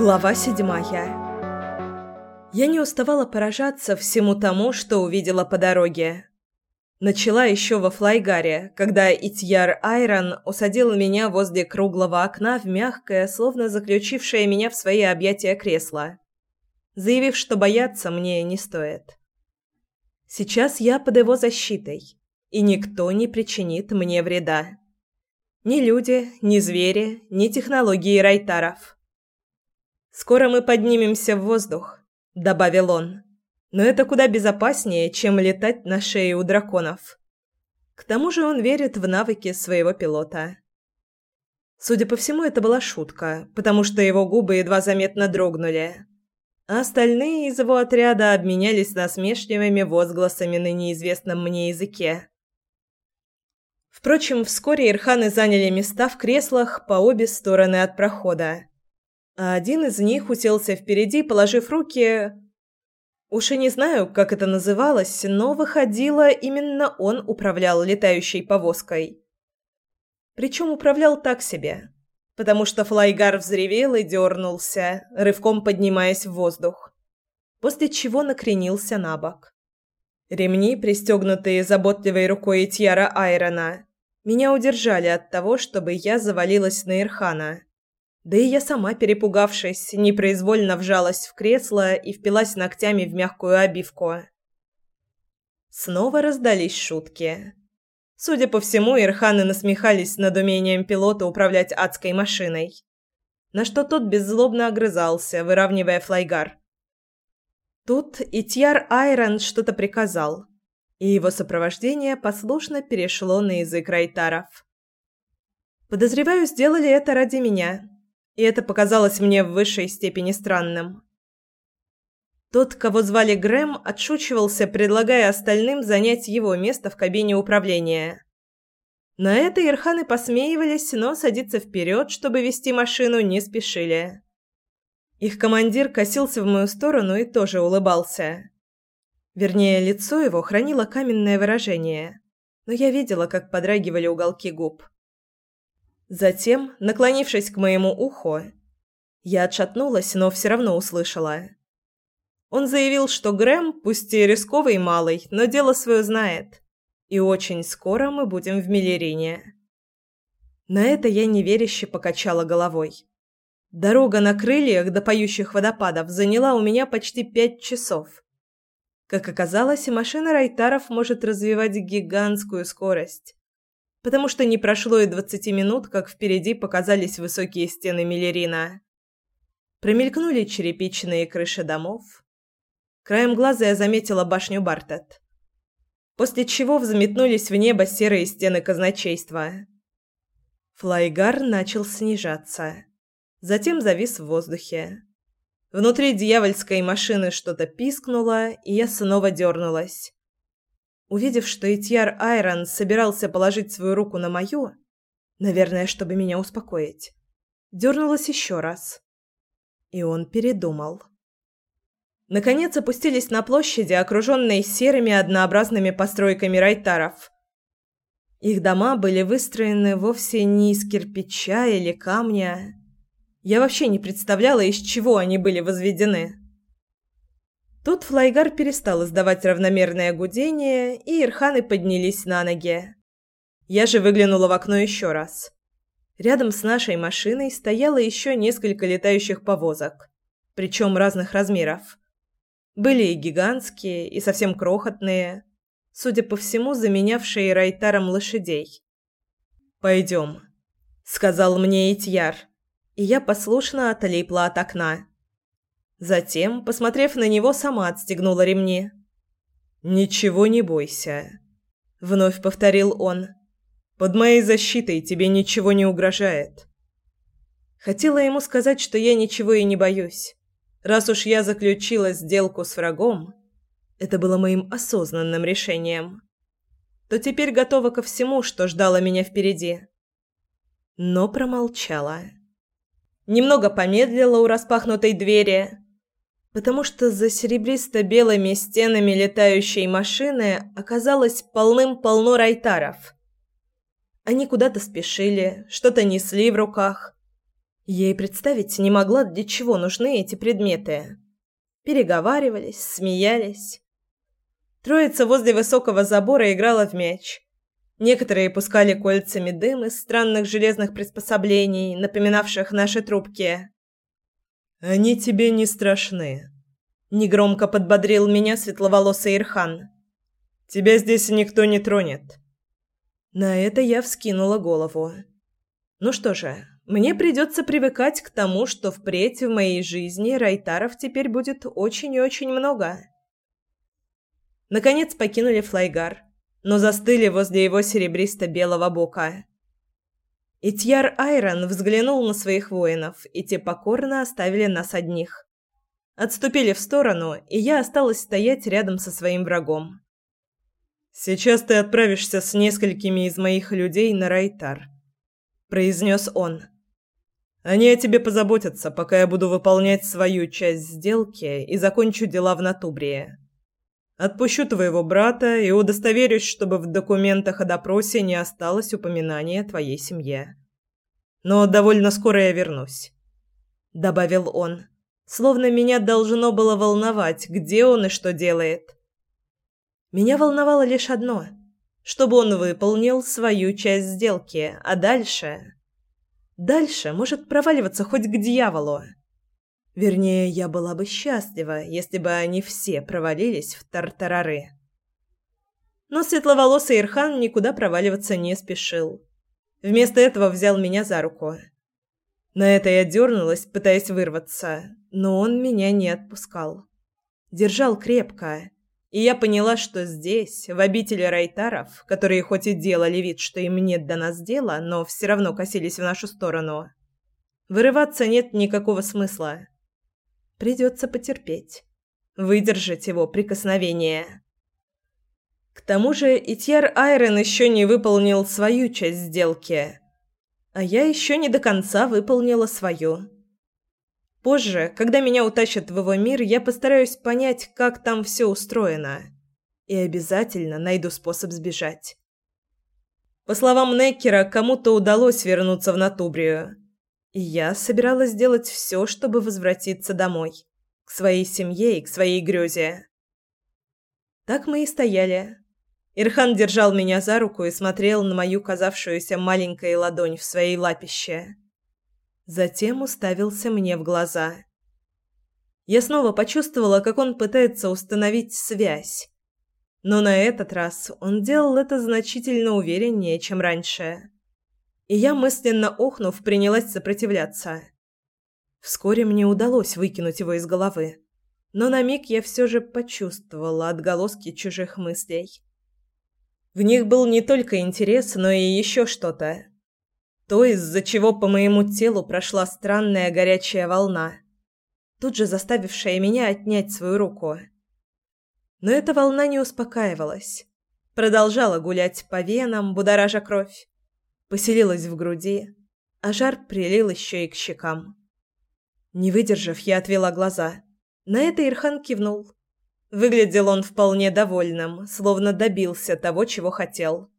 Глава седьмая. Я не уставала поражаться всему тому, что увидела по дороге. Начала еще во Флайгаре, когда Итьяр Айрон усадил меня возле круглого окна в мягкое, словно заключившее меня в свои объятия кресло, заявив, что бояться мне не стоит. Сейчас я под его защитой, и никто не причинит мне вреда. Ни люди, ни звери, ни технологии райтаров. «Скоро мы поднимемся в воздух», — добавил он. «Но это куда безопаснее, чем летать на шее у драконов». К тому же он верит в навыки своего пилота. Судя по всему, это была шутка, потому что его губы едва заметно дрогнули. А остальные из его отряда обменялись насмешливыми возгласами на неизвестном мне языке. Впрочем, вскоре ирханы заняли места в креслах по обе стороны от прохода. А один из них уселся впереди, положив руки... Уж и не знаю, как это называлось, но выходило, именно он управлял летающей повозкой. Причем управлял так себе, потому что флайгар взревел и дернулся, рывком поднимаясь в воздух, после чего накренился на бок. Ремни, пристегнутые заботливой рукой Тьяра Айрона, меня удержали от того, чтобы я завалилась на Ирхана. Да и я сама, перепугавшись, непроизвольно вжалась в кресло и впилась ногтями в мягкую обивку. Снова раздались шутки. Судя по всему, Ирханы насмехались над умением пилота управлять адской машиной. На что тот беззлобно огрызался, выравнивая флайгар. Тут Итьяр Айрон что-то приказал, и его сопровождение послушно перешло на язык райтаров. Подозреваю, сделали это ради меня, и это показалось мне в высшей степени странным. Тот, кого звали Грэм, отшучивался, предлагая остальным занять его место в кабине управления. На это Ирханы посмеивались, но садиться вперед, чтобы вести машину, не спешили. Их командир косился в мою сторону и тоже улыбался. Вернее, лицо его хранило каменное выражение, но я видела, как подрагивали уголки губ. Затем, наклонившись к моему уху, я отшатнулась, но все равно услышала. Он заявил, что Грэм, пусть и рисковый малый, но дело свое знает, и очень скоро мы будем в Миллерине. На это я неверяще покачала головой. Дорога на крыльях до поющих водопадов заняла у меня почти пять часов. Как оказалось, машина Райтаров может развивать гигантскую скорость. Потому что не прошло и двадцати минут, как впереди показались высокие стены Миллерина. Промелькнули черепичные крыши домов. Краем глаза я заметила башню Бартет. После чего взметнулись в небо серые стены казначейства. Флайгар начал снижаться. Затем завис в воздухе. Внутри дьявольской машины что-то пискнуло, и я снова дернулась. Увидев, что Итьяр Айрон собирался положить свою руку на мою, наверное, чтобы меня успокоить, дернулась еще раз. И он передумал. Наконец опустились на площади, окруженной серыми однообразными постройками райтаров. Их дома были выстроены вовсе не из кирпича или камня, я вообще не представляла, из чего они были возведены. Тут флайгар перестал издавать равномерное гудение, и ирханы поднялись на ноги. Я же выглянула в окно еще раз. Рядом с нашей машиной стояло еще несколько летающих повозок, причем разных размеров. Были и гигантские, и совсем крохотные, судя по всему, заменявшие райтаром лошадей. «Пойдем», — сказал мне Итьяр и я послушно отлипла от окна. Затем, посмотрев на него, сама отстегнула ремни. «Ничего не бойся», — вновь повторил он. «Под моей защитой тебе ничего не угрожает». Хотела ему сказать, что я ничего и не боюсь. Раз уж я заключила сделку с врагом, это было моим осознанным решением, то теперь готова ко всему, что ждало меня впереди. Но промолчала немного помедлила у распахнутой двери, потому что за серебристо-белыми стенами летающей машины оказалось полным-полно райтаров. Они куда-то спешили, что-то несли в руках. Ей представить не могла, для чего нужны эти предметы. Переговаривались, смеялись. Троица возле высокого забора играла в мяч. Некоторые пускали кольцами дым из странных железных приспособлений, напоминавших наши трубки. «Они тебе не страшны», — негромко подбодрил меня светловолосый Ирхан. «Тебя здесь никто не тронет». На это я вскинула голову. «Ну что же, мне придется привыкать к тому, что впредь в моей жизни райтаров теперь будет очень и очень много». Наконец покинули флайгар но застыли возле его серебристо-белого бока. Итьяр Айрон взглянул на своих воинов, и те покорно оставили нас одних. Отступили в сторону, и я осталась стоять рядом со своим врагом. «Сейчас ты отправишься с несколькими из моих людей на Райтар», — произнес он. «Они о тебе позаботятся, пока я буду выполнять свою часть сделки и закончу дела в Натубрии. Отпущу твоего брата и удостоверюсь, чтобы в документах о допросе не осталось упоминания твоей семье. Но довольно скоро я вернусь», — добавил он, словно меня должно было волновать, где он и что делает. Меня волновало лишь одно — чтобы он выполнил свою часть сделки, а дальше... Дальше может проваливаться хоть к дьяволу. Вернее, я была бы счастлива, если бы они все провалились в тартарары. Но светловолосый Ирхан никуда проваливаться не спешил. Вместо этого взял меня за руку. На это я дернулась, пытаясь вырваться, но он меня не отпускал. Держал крепко, и я поняла, что здесь, в обители райтаров, которые хоть и делали вид, что им нет до нас дела, но все равно косились в нашу сторону, вырываться нет никакого смысла. Придется потерпеть. Выдержать его прикосновение. К тому же Итьер Айрон еще не выполнил свою часть сделки. А я еще не до конца выполнила свою. Позже, когда меня утащат в его мир, я постараюсь понять, как там все устроено. И обязательно найду способ сбежать. По словам Неккера, кому-то удалось вернуться в Натубрию. И я собиралась сделать все, чтобы возвратиться домой, к своей семье и к своей грёзе. Так мы и стояли. Ирхан держал меня за руку и смотрел на мою казавшуюся маленькой ладонь в своей лапище. Затем уставился мне в глаза. Я снова почувствовала, как он пытается установить связь. Но на этот раз он делал это значительно увереннее, чем раньше и я, мысленно охнув, принялась сопротивляться. Вскоре мне удалось выкинуть его из головы, но на миг я все же почувствовала отголоски чужих мыслей. В них был не только интерес, но и еще что-то. То, из-за чего по моему телу прошла странная горячая волна, тут же заставившая меня отнять свою руку. Но эта волна не успокаивалась. Продолжала гулять по венам, будоража кровь поселилась в груди, а жар прилил еще и к щекам. Не выдержав, я отвела глаза. На это Ирхан кивнул. Выглядел он вполне довольным, словно добился того, чего хотел.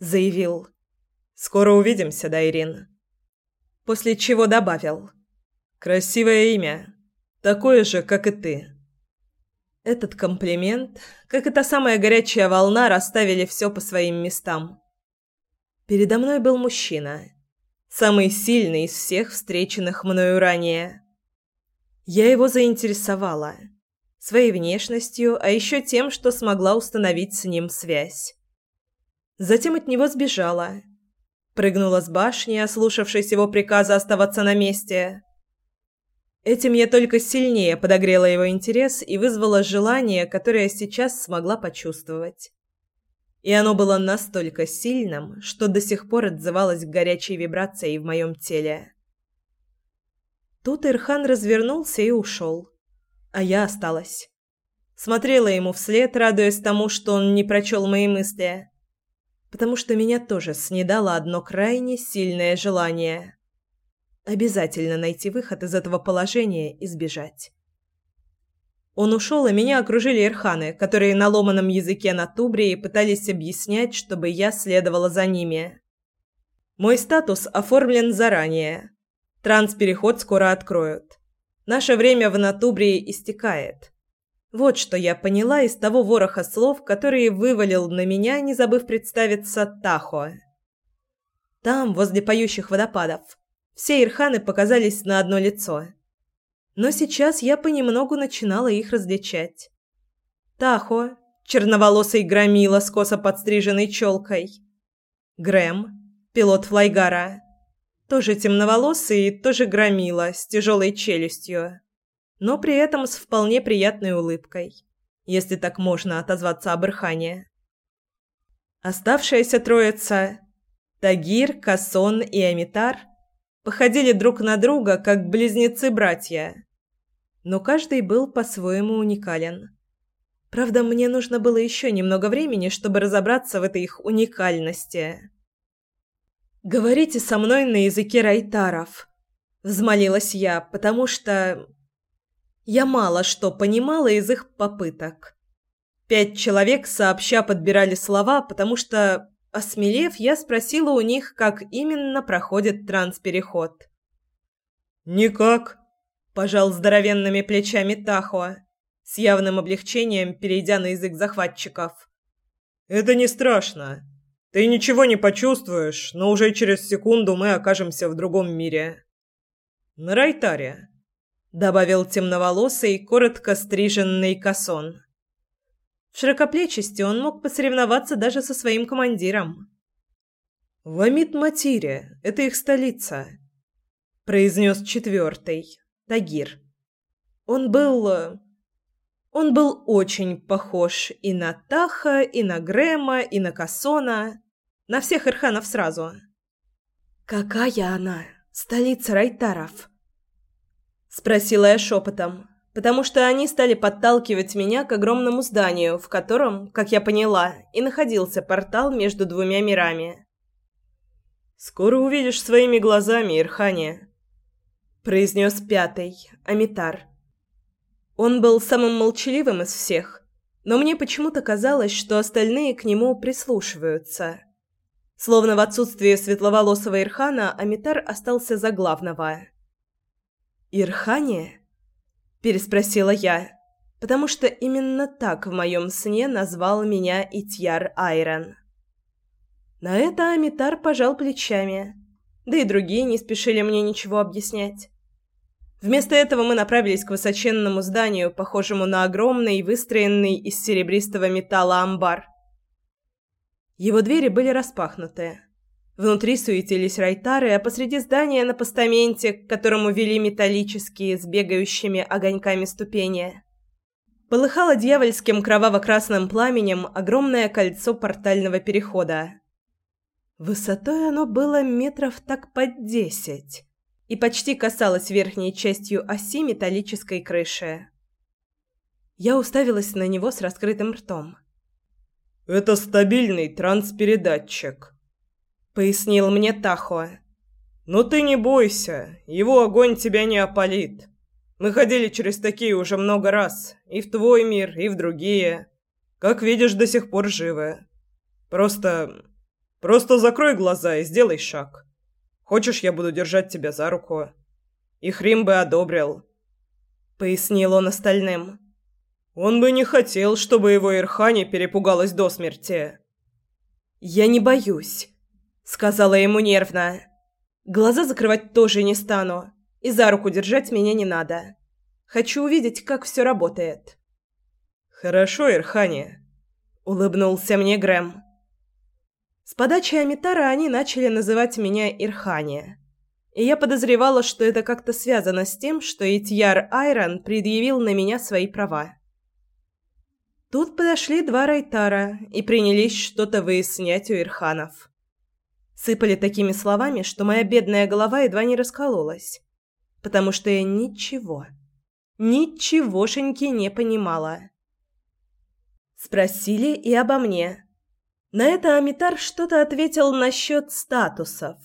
Заявил. «Скоро увидимся, Дайрин». После чего добавил. «Красивое имя. Такое же, как и ты». Этот комплимент, как и та самая горячая волна, расставили все по своим местам. Передо мной был мужчина. Самый сильный из всех встреченных мною ранее. Я его заинтересовала. Своей внешностью, а еще тем, что смогла установить с ним связь. Затем от него сбежала. Прыгнула с башни, ослушавшись его приказа оставаться на месте. Этим я только сильнее подогрела его интерес и вызвала желание, которое сейчас смогла почувствовать и оно было настолько сильным, что до сих пор отзывалось горячей вибрацией в моем теле. Тут Ирхан развернулся и ушел, а я осталась. Смотрела ему вслед, радуясь тому, что он не прочел мои мысли, потому что меня тоже снедало одно крайне сильное желание. Обязательно найти выход из этого положения и сбежать. Он ушел, и меня окружили ирханы, которые на ломаном языке на Тубрии пытались объяснять, чтобы я следовала за ними. Мой статус оформлен заранее. Транспереход скоро откроют. Наше время в Натубрии истекает. Вот что я поняла из того вороха слов, которые вывалил на меня, не забыв представиться, Тахо. Там, возле поющих водопадов, все ирханы показались на одно лицо. Но сейчас я понемногу начинала их различать. Тахо, черноволосый громила с косо подстриженной челкой. Грэм, пилот флайгара. Тоже темноволосый и тоже громила с тяжелой челюстью но при этом с вполне приятной улыбкой, если так можно отозваться об Ирхане. Оставшаяся троица – Тагир, Касон и Амитар – походили друг на друга, как близнецы-братья. Но каждый был по-своему уникален. Правда, мне нужно было еще немного времени, чтобы разобраться в этой их уникальности. «Говорите со мной на языке райтаров», – взмолилась я, потому что я мало что понимала из их попыток. Пять человек сообща подбирали слова, потому что, осмелев, я спросила у них, как именно проходит транспереход. «Никак», – пожал здоровенными плечами Тахо, с явным облегчением перейдя на язык захватчиков. «Это не страшно. Ты ничего не почувствуешь, но уже через секунду мы окажемся в другом мире. На Райтаре» добавил темноволосый, коротко стриженный касон. В широкоплечести он мог посоревноваться даже со своим командиром. «Вамит Матире, это их столица», — произнес четвертый, Тагир. Он был... Он был очень похож и на Таха, и на Грэма, и на Кассона, на всех Ирханов сразу. «Какая она, столица Райтаров?» Спросила я шепотом, потому что они стали подталкивать меня к огромному зданию, в котором, как я поняла, и находился портал между двумя мирами. «Скоро увидишь своими глазами, Ирхания», — произнес пятый, Амитар. Он был самым молчаливым из всех, но мне почему-то казалось, что остальные к нему прислушиваются. Словно в отсутствие светловолосого Ирхана Амитар остался за главного. «Ирхания?» – переспросила я, потому что именно так в моем сне назвал меня Итьяр Айрон. На это Амитар пожал плечами, да и другие не спешили мне ничего объяснять. Вместо этого мы направились к высоченному зданию, похожему на огромный, выстроенный из серебристого металла амбар. Его двери были распахнуты. Внутри суетились райтары, а посреди здания на постаменте, к которому вели металлические с бегающими огоньками ступени, полыхало дьявольским кроваво-красным пламенем огромное кольцо портального перехода. Высотой оно было метров так под десять и почти касалось верхней частью оси металлической крыши. Я уставилась на него с раскрытым ртом. «Это стабильный транспередатчик», пояснил мне Тахо. «Но ты не бойся, его огонь тебя не опалит. Мы ходили через такие уже много раз, и в твой мир, и в другие. Как видишь, до сих пор живы. Просто... просто закрой глаза и сделай шаг. Хочешь, я буду держать тебя за руку? И Хрим бы одобрил». Пояснил он остальным. Он бы не хотел, чтобы его Ирхани перепугалась до смерти. «Я не боюсь», сказала ему нервно. Глаза закрывать тоже не стану, и за руку держать меня не надо. Хочу увидеть, как все работает. Хорошо, Ирхани, улыбнулся мне Грэм. С подачи Амитара они начали называть меня Ирхани. И я подозревала, что это как-то связано с тем, что Итьяр Айрон предъявил на меня свои права. Тут подошли два Райтара и принялись что-то выяснять у Ирханов. Сыпали такими словами, что моя бедная голова едва не раскололась, потому что я ничего, ничегошеньки не понимала. Спросили и обо мне. На это Амитар что-то ответил насчет статусов,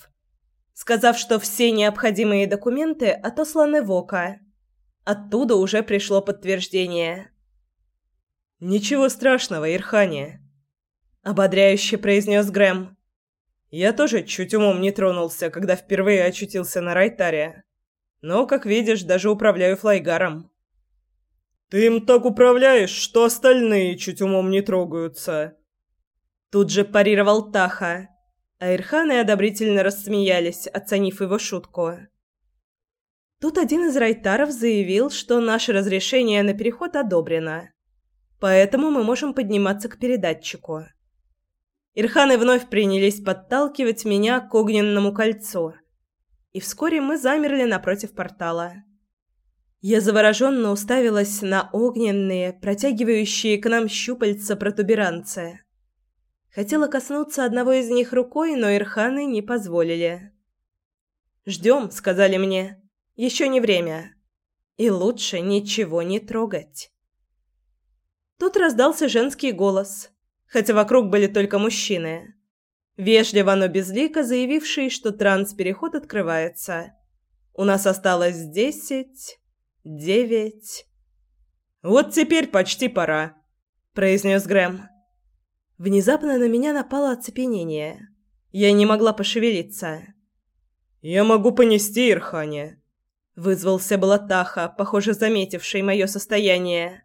сказав, что все необходимые документы отосланы в ОКО. Оттуда уже пришло подтверждение. «Ничего страшного, Ирхания», — ободряюще произнес Грэм. Я тоже чуть умом не тронулся, когда впервые очутился на Райтаре. Но, как видишь, даже управляю флайгаром». «Ты им так управляешь, что остальные чуть умом не трогаются». Тут же парировал Таха, а Ирханы одобрительно рассмеялись, оценив его шутку. Тут один из райтаров заявил, что наше разрешение на переход одобрено, поэтому мы можем подниматься к передатчику. Ирханы вновь принялись подталкивать меня к огненному кольцу, и вскоре мы замерли напротив портала. Я завороженно уставилась на огненные, протягивающие к нам щупальца протуберанцы. Хотела коснуться одного из них рукой, но Ирханы не позволили. «Ждем», — сказали мне. Еще не время. И лучше ничего не трогать. Тут раздался женский голос, хотя вокруг были только мужчины. Вежливо, но безлико заявивший, что транс-переход открывается. У нас осталось десять, девять... «Вот теперь почти пора», — произнес Грэм. Внезапно на меня напало оцепенение. Я не могла пошевелиться. «Я могу понести Ирхане», Вызвался Балатаха, похоже, заметивший мое состояние.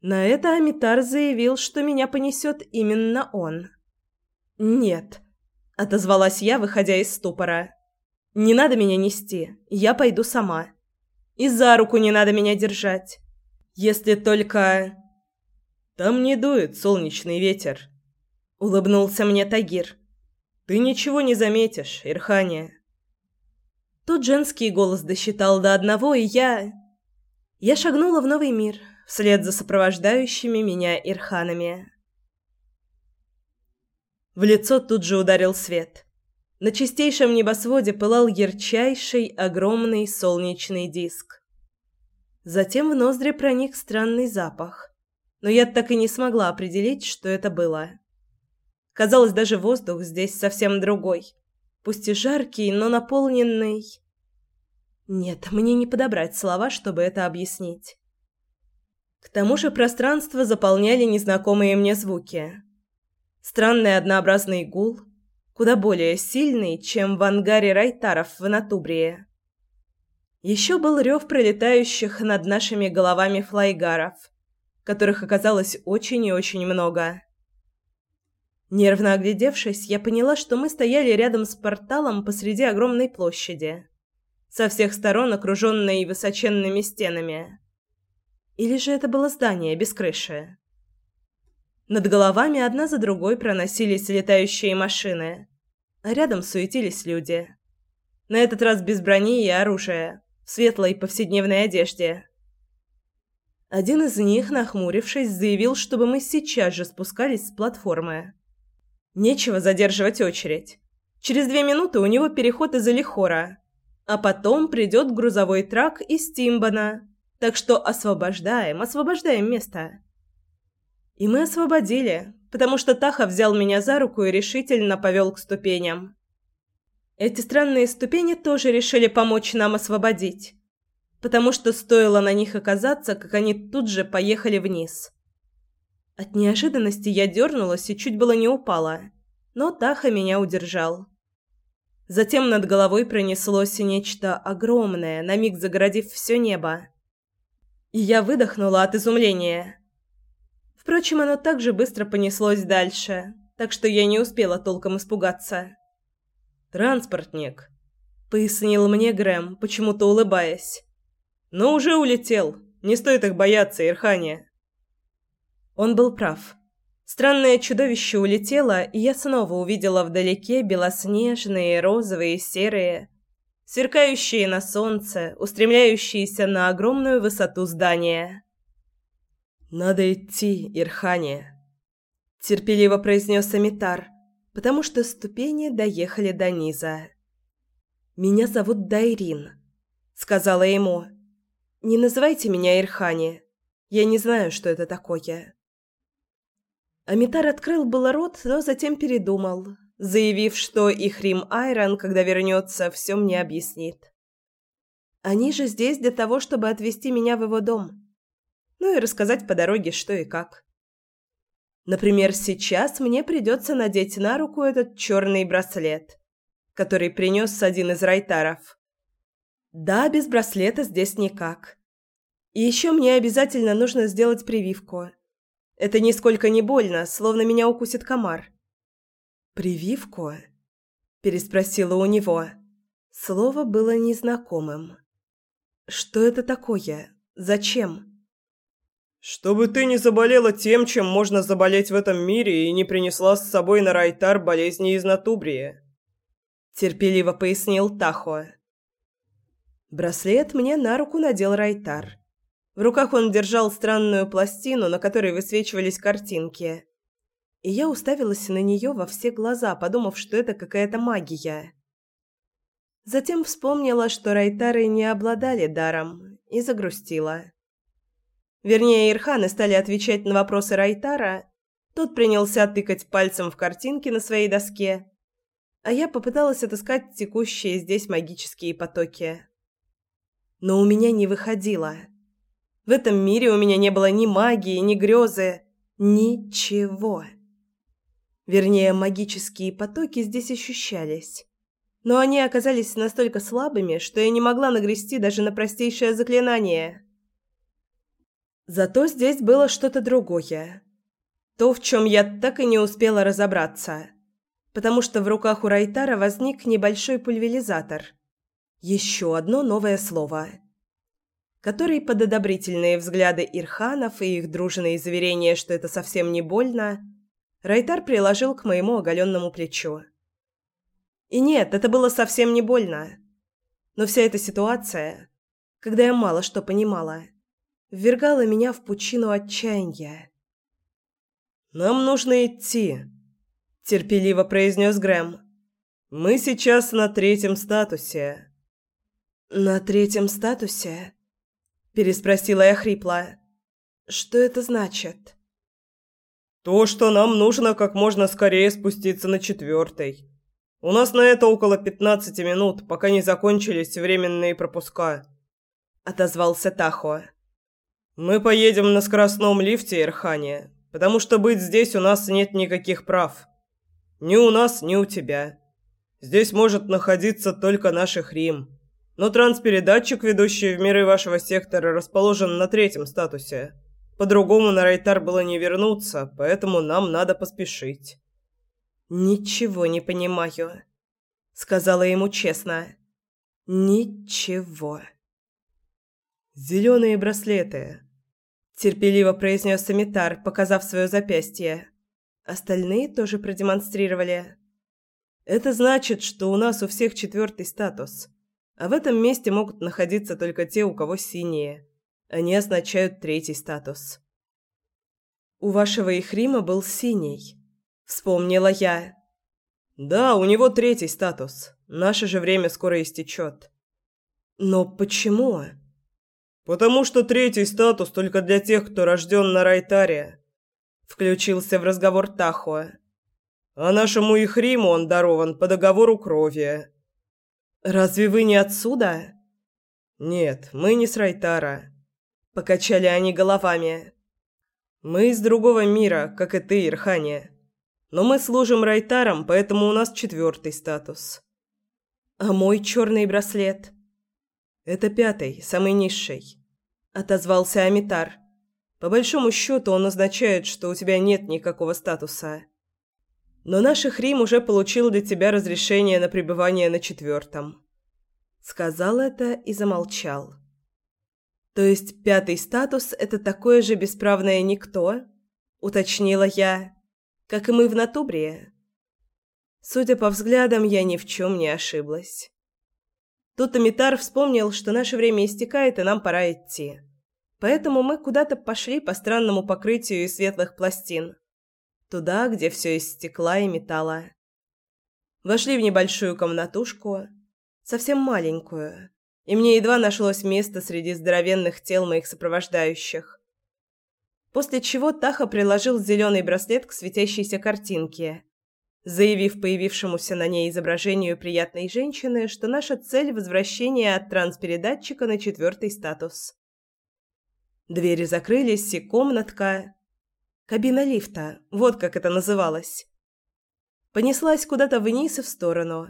На это Амитар заявил, что меня понесет именно он. «Нет», — отозвалась я, выходя из ступора. «Не надо меня нести, я пойду сама. И за руку не надо меня держать. Если только...» «Там не дует солнечный ветер», — улыбнулся мне Тагир. «Ты ничего не заметишь, Ирхания». Тут женский голос досчитал до одного, и я... Я шагнула в новый мир, вслед за сопровождающими меня ирханами. В лицо тут же ударил свет. На чистейшем небосводе пылал ярчайший, огромный солнечный диск. Затем в ноздри проник странный запах, но я так и не смогла определить, что это было. Казалось, даже воздух здесь совсем другой — пусть и жаркий, но наполненный... Нет, мне не подобрать слова, чтобы это объяснить. К тому же пространство заполняли незнакомые мне звуки. Странный однообразный гул, куда более сильный, чем в ангаре райтаров в Анатубрии. Еще был рев пролетающих над нашими головами флайгаров, которых оказалось очень и очень много. Нервно оглядевшись, я поняла, что мы стояли рядом с порталом посреди огромной площади, со всех сторон окруженной высоченными стенами. Или же это было здание без крыши? Над головами одна за другой проносились летающие машины, а рядом суетились люди. На этот раз без брони и оружия, в светлой повседневной одежде. Один из них, нахмурившись, заявил, чтобы мы сейчас же спускались с платформы. Нечего задерживать очередь. Через две минуты у него переход из Алихора, а потом придет грузовой трак из Тимбана. Так что освобождаем, освобождаем место. И мы освободили, потому что Таха взял меня за руку и решительно повел к ступеням. Эти странные ступени тоже решили помочь нам освободить, потому что стоило на них оказаться, как они тут же поехали вниз. От неожиданности я дернулась и чуть было не упала, но Таха меня удержал. Затем над головой пронеслось нечто огромное, на миг загородив все небо. И я выдохнула от изумления. Впрочем, оно также быстро понеслось дальше, так что я не успела толком испугаться. «Транспортник», — пояснил мне Грэм, почему-то улыбаясь. «Но уже улетел. Не стоит их бояться, Ирхания». Он был прав. Странное чудовище улетело, и я снова увидела вдалеке белоснежные, розовые, серые, сверкающие на солнце, устремляющиеся на огромную высоту здания. «Надо идти, Ирхане», — терпеливо произнес Амитар, потому что ступени доехали до низа. «Меня зовут Дайрин», — сказала ему. «Не называйте меня Ирхане. Я не знаю, что это такое». Амитар открыл было рот, но затем передумал, заявив, что и Хрим Айрон, когда вернется, все мне объяснит. Они же здесь для того, чтобы отвезти меня в его дом. Ну и рассказать по дороге, что и как. Например, сейчас мне придется надеть на руку этот черный браслет, который принес один из райтаров. Да, без браслета здесь никак. И еще мне обязательно нужно сделать прививку. Это нисколько не больно, словно меня укусит комар. «Прививку?» – переспросила у него. Слово было незнакомым. «Что это такое? Зачем?» «Чтобы ты не заболела тем, чем можно заболеть в этом мире, и не принесла с собой на Райтар болезни из Натубрии», – терпеливо пояснил Тахо. Браслет мне на руку надел Райтар. В руках он держал странную пластину, на которой высвечивались картинки. И я уставилась на нее во все глаза, подумав, что это какая-то магия. Затем вспомнила, что Райтары не обладали даром, и загрустила. Вернее, Ирханы стали отвечать на вопросы Райтара, тот принялся тыкать пальцем в картинки на своей доске, а я попыталась отыскать текущие здесь магические потоки но у меня не выходило. В этом мире у меня не было ни магии, ни грезы, ничего. Вернее, магические потоки здесь ощущались, но они оказались настолько слабыми, что я не могла нагрести даже на простейшее заклинание. Зато здесь было что-то другое. То, в чем я так и не успела разобраться, потому что в руках у Райтара возник небольшой пульверизатор – еще одно новое слово, который под одобрительные взгляды Ирханов и их дружные заверения, что это совсем не больно, Райтар приложил к моему оголенному плечу. И нет, это было совсем не больно. Но вся эта ситуация, когда я мало что понимала, ввергала меня в пучину отчаяния. «Нам нужно идти», – терпеливо произнес Грэм. «Мы сейчас на третьем статусе». «На третьем статусе?» – переспросила я хрипло. «Что это значит?» «То, что нам нужно как можно скорее спуститься на четвертый. У нас на это около пятнадцати минут, пока не закончились временные пропуска», – отозвался Тахо. «Мы поедем на скоростном лифте, Ирхане, потому что быть здесь у нас нет никаких прав. Ни у нас, ни у тебя. Здесь может находиться только наш Рим. Но транспередатчик, ведущий в миры вашего сектора, расположен на третьем статусе. По-другому на Райтар было не вернуться, поэтому нам надо поспешить». «Ничего не понимаю», — сказала ему честно. «Ничего». «Зеленые браслеты», — терпеливо произнес Самитар, показав свое запястье. Остальные тоже продемонстрировали. «Это значит, что у нас у всех четвертый статус». А в этом месте могут находиться только те, у кого синие. Они означают третий статус. «У вашего Ихрима был синий», — вспомнила я. «Да, у него третий статус. Наше же время скоро истечет». «Но почему?» «Потому что третий статус только для тех, кто рожден на Райтаре», — включился в разговор Тахуа. «А нашему Ихриму он дарован по договору крови». «Разве вы не отсюда?» «Нет, мы не с Райтара», — покачали они головами. «Мы из другого мира, как и ты, Ирхания. Но мы служим Райтарам, поэтому у нас четвертый статус». «А мой черный браслет?» «Это пятый, самый низший», — отозвался Амитар. «По большому счету он означает, что у тебя нет никакого статуса». Но наш Хрим уже получил для тебя разрешение на пребывание на четвертом. Сказал это и замолчал. То есть пятый статус – это такое же бесправное никто? Уточнила я. Как и мы в Натубрии. Судя по взглядам, я ни в чем не ошиблась. Тут Амитар вспомнил, что наше время истекает, и нам пора идти. Поэтому мы куда-то пошли по странному покрытию из светлых пластин. Туда, где все из стекла и металла. Вошли в небольшую комнатушку, совсем маленькую, и мне едва нашлось место среди здоровенных тел моих сопровождающих. После чего Таха приложил зеленый браслет к светящейся картинке, заявив появившемуся на ней изображению приятной женщины, что наша цель – возвращение от транспередатчика на четвертый статус. Двери закрылись, и комнатка, Кабина лифта, вот как это называлось. Понеслась куда-то вниз и в сторону.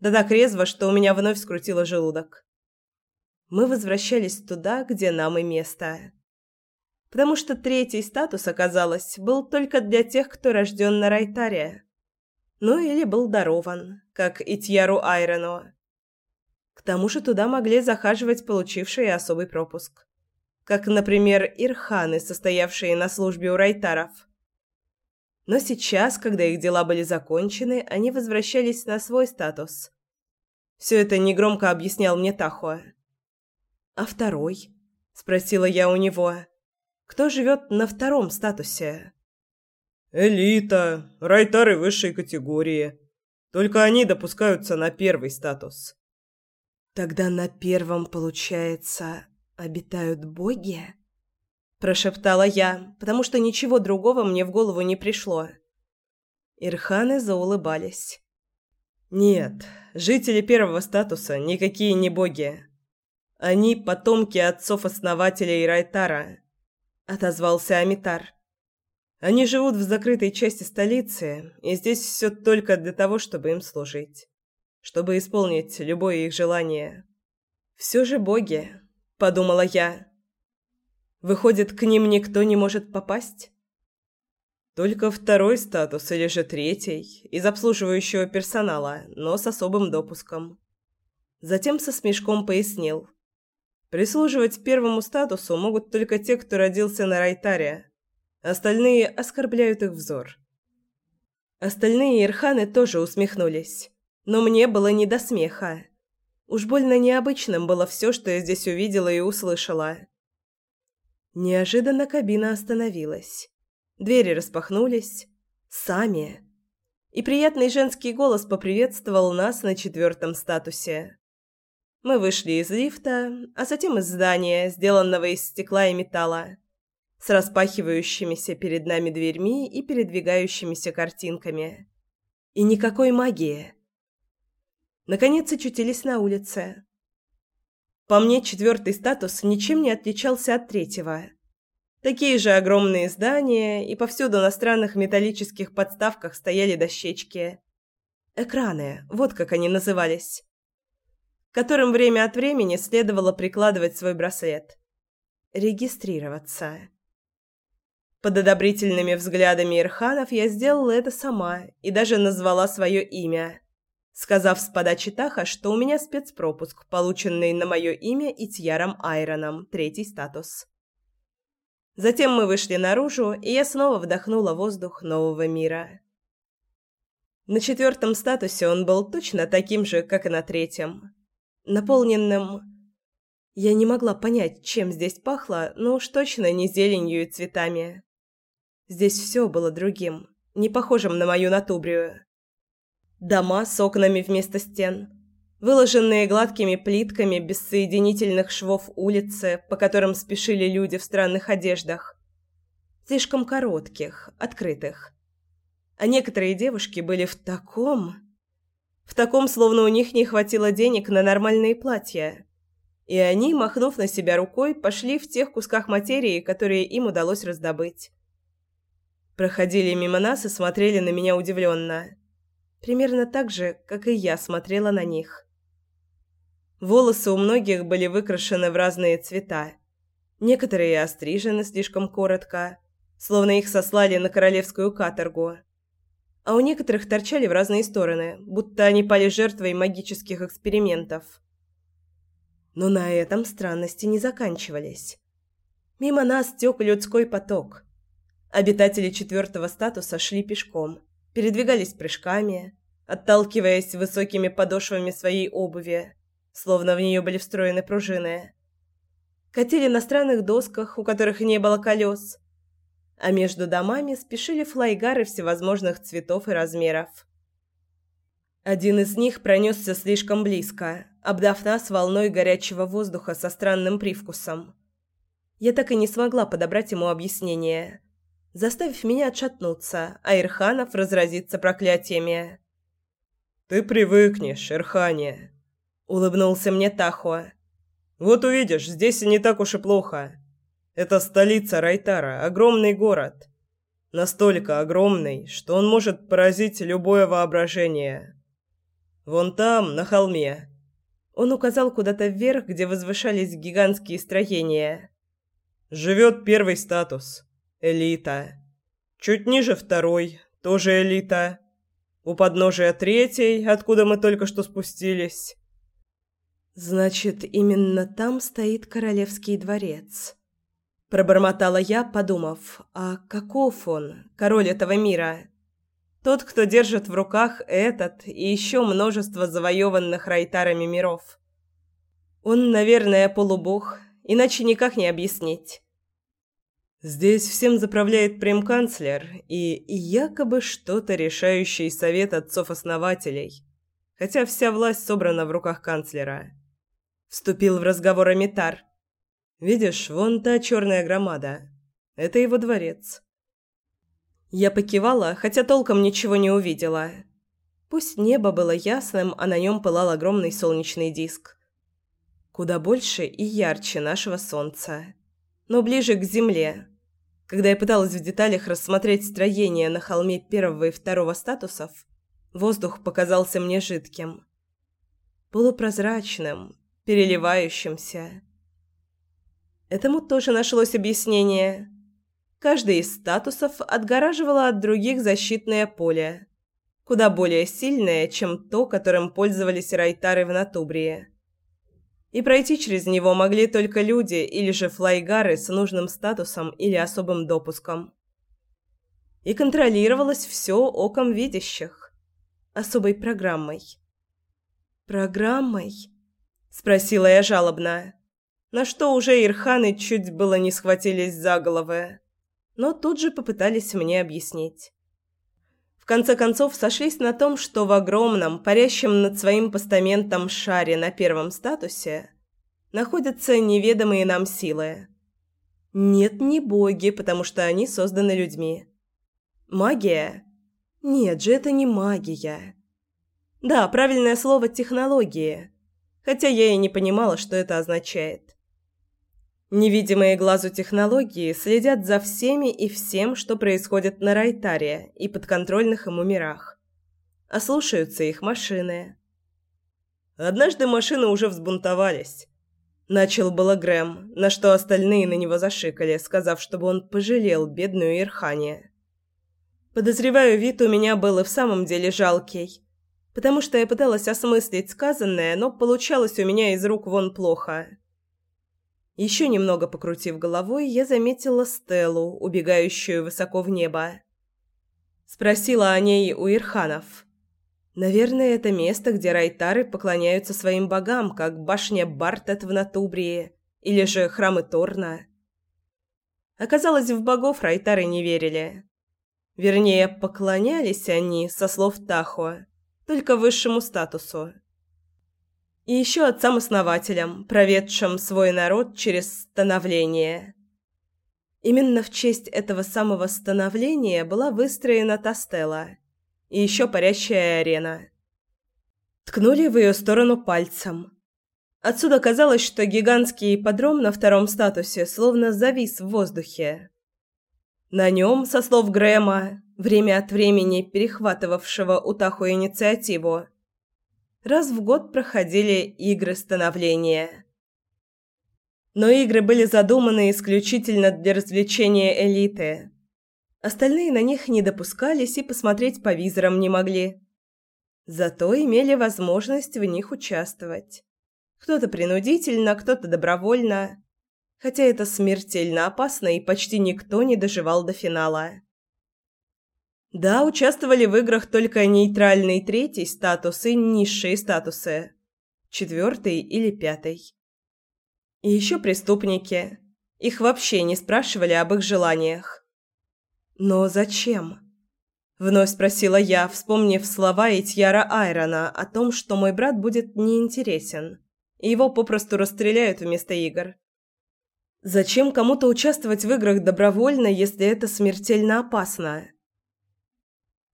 Да так резво, что у меня вновь скрутило желудок. Мы возвращались туда, где нам и место. Потому что третий статус, оказалось, был только для тех, кто рожден на Райтаре. Ну или был дарован, как и Тьяру Айрону. К тому же туда могли захаживать получившие особый пропуск. Как, например, ирханы, состоявшие на службе у Райтаров. Но сейчас, когда их дела были закончены, они возвращались на свой статус. Все это негромко объяснял мне Тахо. «А второй?» – спросила я у него. «Кто живет на втором статусе?» «Элита, райтары высшей категории. Только они допускаются на первый статус». «Тогда на первом, получается, обитают боги?» Прошептала я, потому что ничего другого мне в голову не пришло. Ирханы заулыбались. «Нет, жители первого статуса никакие не боги. Они потомки отцов-основателей Райтара, отозвался Амитар. Они живут в закрытой части столицы, и здесь все только для того, чтобы им служить, чтобы исполнить любое их желание. Все же боги, подумала я. Выходит, к ним никто не может попасть? Только второй статус или же третий из обслуживающего персонала, но с особым допуском. Затем со смешком пояснил: Прислуживать первому статусу могут только те, кто родился на Райтаре. Остальные оскорбляют их взор. Остальные ирханы тоже усмехнулись, но мне было не до смеха. Уж больно необычным было все, что я здесь увидела и услышала. Неожиданно кабина остановилась. Двери распахнулись. Сами. И приятный женский голос поприветствовал нас на четвертом статусе. Мы вышли из лифта, а затем из здания, сделанного из стекла и металла, с распахивающимися перед нами дверьми и передвигающимися картинками. И никакой магии. Наконец очутились на улице. По мне, четвертый статус ничем не отличался от третьего. Такие же огромные здания, и повсюду на странных металлических подставках стояли дощечки. Экраны, вот как они назывались которым время от времени следовало прикладывать свой браслет. Регистрироваться. Под одобрительными взглядами Ирханов я сделала это сама и даже назвала свое имя, сказав с подачи Таха, что у меня спецпропуск, полученный на мое имя Итьяром Айроном, третий статус. Затем мы вышли наружу, и я снова вдохнула воздух нового мира. На четвертом статусе он был точно таким же, как и на третьем наполненным... Я не могла понять, чем здесь пахло, но уж точно не зеленью и цветами. Здесь все было другим, не похожим на мою натубрию. Дома с окнами вместо стен, выложенные гладкими плитками без соединительных швов улицы, по которым спешили люди в странных одеждах. Слишком коротких, открытых. А некоторые девушки были в таком... В таком, словно у них не хватило денег на нормальные платья. И они, махнув на себя рукой, пошли в тех кусках материи, которые им удалось раздобыть. Проходили мимо нас и смотрели на меня удивленно. Примерно так же, как и я смотрела на них. Волосы у многих были выкрашены в разные цвета. Некоторые острижены слишком коротко, словно их сослали на королевскую каторгу а у некоторых торчали в разные стороны, будто они пали жертвой магических экспериментов. Но на этом странности не заканчивались. Мимо нас тек людской поток. Обитатели четвертого статуса шли пешком, передвигались прыжками, отталкиваясь высокими подошвами своей обуви, словно в нее были встроены пружины. Катили на странных досках, у которых не было колес, а между домами спешили флайгары всевозможных цветов и размеров. Один из них пронесся слишком близко, обдав нас волной горячего воздуха со странным привкусом. Я так и не смогла подобрать ему объяснение, заставив меня отшатнуться, а Ирханов разразиться проклятиями. «Ты привыкнешь, Ирхане», — улыбнулся мне Тахо. «Вот увидишь, здесь и не так уж и плохо. Это столица Райтара, огромный город. Настолько огромный, что он может поразить любое воображение. Вон там, на холме, Он указал куда-то вверх, где возвышались гигантские строения. «Живет первый статус. Элита. Чуть ниже второй. Тоже элита. У подножия третий, откуда мы только что спустились». «Значит, именно там стоит королевский дворец». Пробормотала я, подумав, а каков он, король этого мира? Тот, кто держит в руках этот и еще множество завоеванных райтарами миров. Он, наверное, полубог, иначе никак не объяснить. Здесь всем заправляет прем-канцлер и якобы что-то решающий совет отцов-основателей, хотя вся власть собрана в руках канцлера. Вступил в разговор Амитар. Видишь, вон та черная громада. Это его дворец. Я покивала, хотя толком ничего не увидела. Пусть небо было ясным, а на нем пылал огромный солнечный диск. Куда больше и ярче нашего солнца. Но ближе к земле. Когда я пыталась в деталях рассмотреть строение на холме первого и второго статусов, воздух показался мне жидким. Полупрозрачным, переливающимся. Этому тоже нашлось объяснение. Каждый из статусов отгораживало от других защитное поле, куда более сильное, чем то, которым пользовались райтары в Натубрии. И пройти через него могли только люди или же флайгары с нужным статусом или особым допуском. И контролировалось все оком видящих, особой программой. «Программой?» – спросила я жалобно на что уже Ирханы чуть было не схватились за головы, но тут же попытались мне объяснить. В конце концов сошлись на том, что в огромном, парящем над своим постаментом шаре на первом статусе находятся неведомые нам силы. Нет, не боги, потому что они созданы людьми. Магия? Нет же, это не магия. Да, правильное слово «технологии», хотя я и не понимала, что это означает. Невидимые глазу технологии следят за всеми и всем, что происходит на Райтаре и подконтрольных ему мирах. А слушаются их машины. Однажды машины уже взбунтовались. Начал было Грэм, на что остальные на него зашикали, сказав, чтобы он пожалел бедную Ирхани. Подозреваю, вид у меня был и в самом деле жалкий, потому что я пыталась осмыслить сказанное, но получалось у меня из рук вон плохо. Еще немного покрутив головой, я заметила Стеллу, убегающую высоко в небо. Спросила о ней у Ирханов. Наверное, это место, где райтары поклоняются своим богам, как башня Бартет в Натубрии или же храмы Торна. Оказалось, в богов райтары не верили. Вернее, поклонялись они, со слов Тахо, только высшему статусу. И еще отцам-основателям, проведшим свой народ через становление. Именно в честь этого самого становления была выстроена Тастела и еще парящая арена. Ткнули в ее сторону пальцем. Отсюда казалось, что гигантский ипподром на втором статусе словно завис в воздухе. На нем, со слов Грэма, время от времени перехватывавшего у Таху инициативу, раз в год проходили игры становления. Но игры были задуманы исключительно для развлечения элиты. Остальные на них не допускались и посмотреть по визорам не могли. Зато имели возможность в них участвовать. Кто-то принудительно, кто-то добровольно. Хотя это смертельно опасно, и почти никто не доживал до финала. Да, участвовали в играх только нейтральный третий статус и низшие статусы. Четвертый или пятый. И еще преступники. Их вообще не спрашивали об их желаниях. «Но зачем?» Вновь спросила я, вспомнив слова Итьяра Айрона о том, что мой брат будет неинтересен, и его попросту расстреляют вместо игр. Зачем кому-то участвовать в играх добровольно, если это смертельно опасно?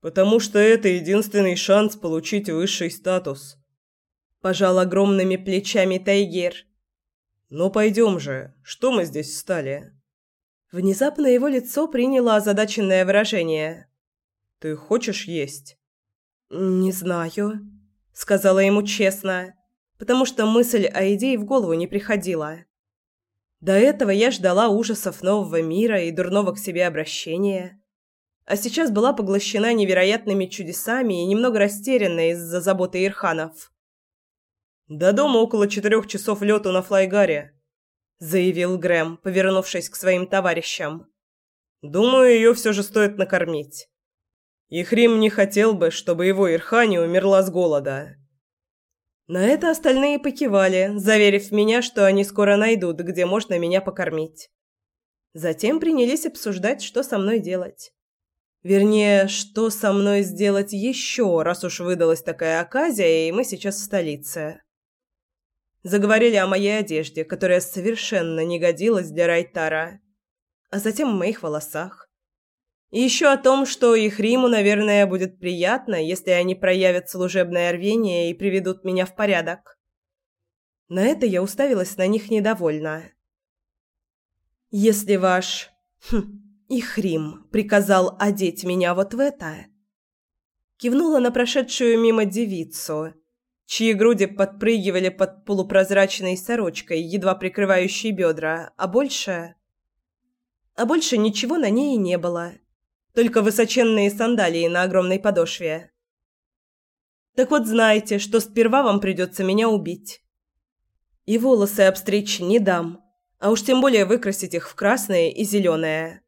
«Потому что это единственный шанс получить высший статус», – пожал огромными плечами Тайгер. «Ну пойдем же, что мы здесь встали?» Внезапно его лицо приняло озадаченное выражение. «Ты хочешь есть?» «Не знаю», – сказала ему честно, потому что мысль о идее в голову не приходила. До этого я ждала ужасов нового мира и дурного к себе обращения, а сейчас была поглощена невероятными чудесами и немного растерянна из-за заботы Ирханов. «До дома около четырех часов лету на флайгаре», — заявил Грэм, повернувшись к своим товарищам. «Думаю, ее все же стоит накормить. И Хрим не хотел бы, чтобы его Ирхани умерла с голода». На это остальные покивали, заверив меня, что они скоро найдут, где можно меня покормить. Затем принялись обсуждать, что со мной делать. Вернее, что со мной сделать еще, раз уж выдалась такая оказия, и мы сейчас в столице. Заговорили о моей одежде, которая совершенно не годилась для Райтара, а затем о моих волосах. И еще о том, что их Риму, наверное, будет приятно, если они проявят служебное рвение и приведут меня в порядок. На это я уставилась на них недовольно. «Если ваш... Хм, Ихрим приказал одеть меня вот в это...» Кивнула на прошедшую мимо девицу, чьи груди подпрыгивали под полупрозрачной сорочкой, едва прикрывающей бедра, а больше... А больше ничего на ней не было только высоченные сандалии на огромной подошве. Так вот знаете, что сперва вам придется меня убить. И волосы обстричь не дам, а уж тем более выкрасить их в красное и зеленое.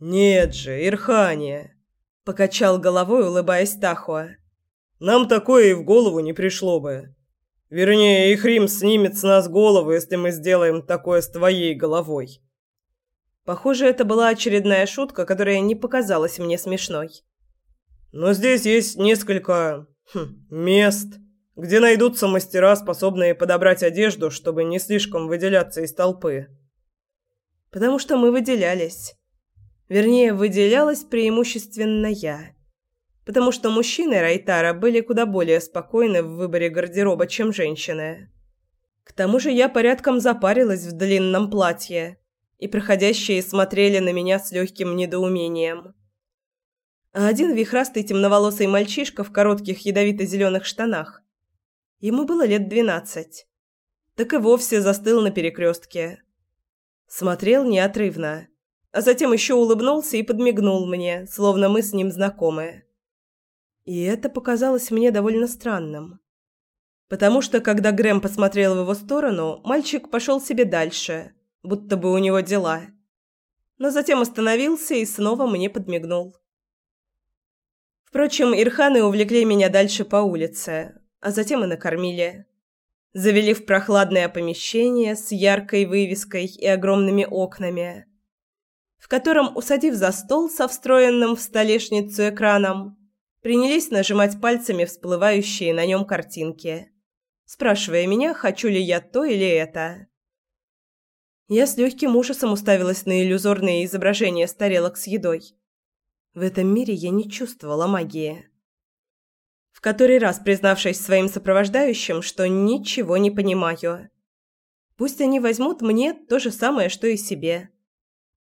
«Нет же, Ирхания!» – покачал головой, улыбаясь Тахуа. «Нам такое и в голову не пришло бы. Вернее, Ихрим снимет с нас голову, если мы сделаем такое с твоей головой». Похоже, это была очередная шутка, которая не показалась мне смешной. Но здесь есть несколько хм, мест, где найдутся мастера, способные подобрать одежду, чтобы не слишком выделяться из толпы. Потому что мы выделялись. Вернее, выделялась преимущественно я. Потому что мужчины Райтара были куда более спокойны в выборе гардероба, чем женщины. К тому же я порядком запарилась в длинном платье и проходящие смотрели на меня с легким недоумением. А один вихрастый темноволосый мальчишка в коротких ядовито-зеленых штанах. Ему было лет двенадцать. Так и вовсе застыл на перекрестке. Смотрел неотрывно, а затем еще улыбнулся и подмигнул мне, словно мы с ним знакомы. И это показалось мне довольно странным. Потому что, когда Грэм посмотрел в его сторону, мальчик пошел себе дальше – будто бы у него дела. Но затем остановился и снова мне подмигнул. Впрочем, Ирханы увлекли меня дальше по улице, а затем и накормили. Завели в прохладное помещение с яркой вывеской и огромными окнами, в котором, усадив за стол со встроенным в столешницу экраном, принялись нажимать пальцами всплывающие на нем картинки, спрашивая меня, хочу ли я то или это. Я с легким ужасом уставилась на иллюзорные изображения с тарелок с едой. В этом мире я не чувствовала магии. В который раз признавшись своим сопровождающим, что ничего не понимаю. Пусть они возьмут мне то же самое, что и себе.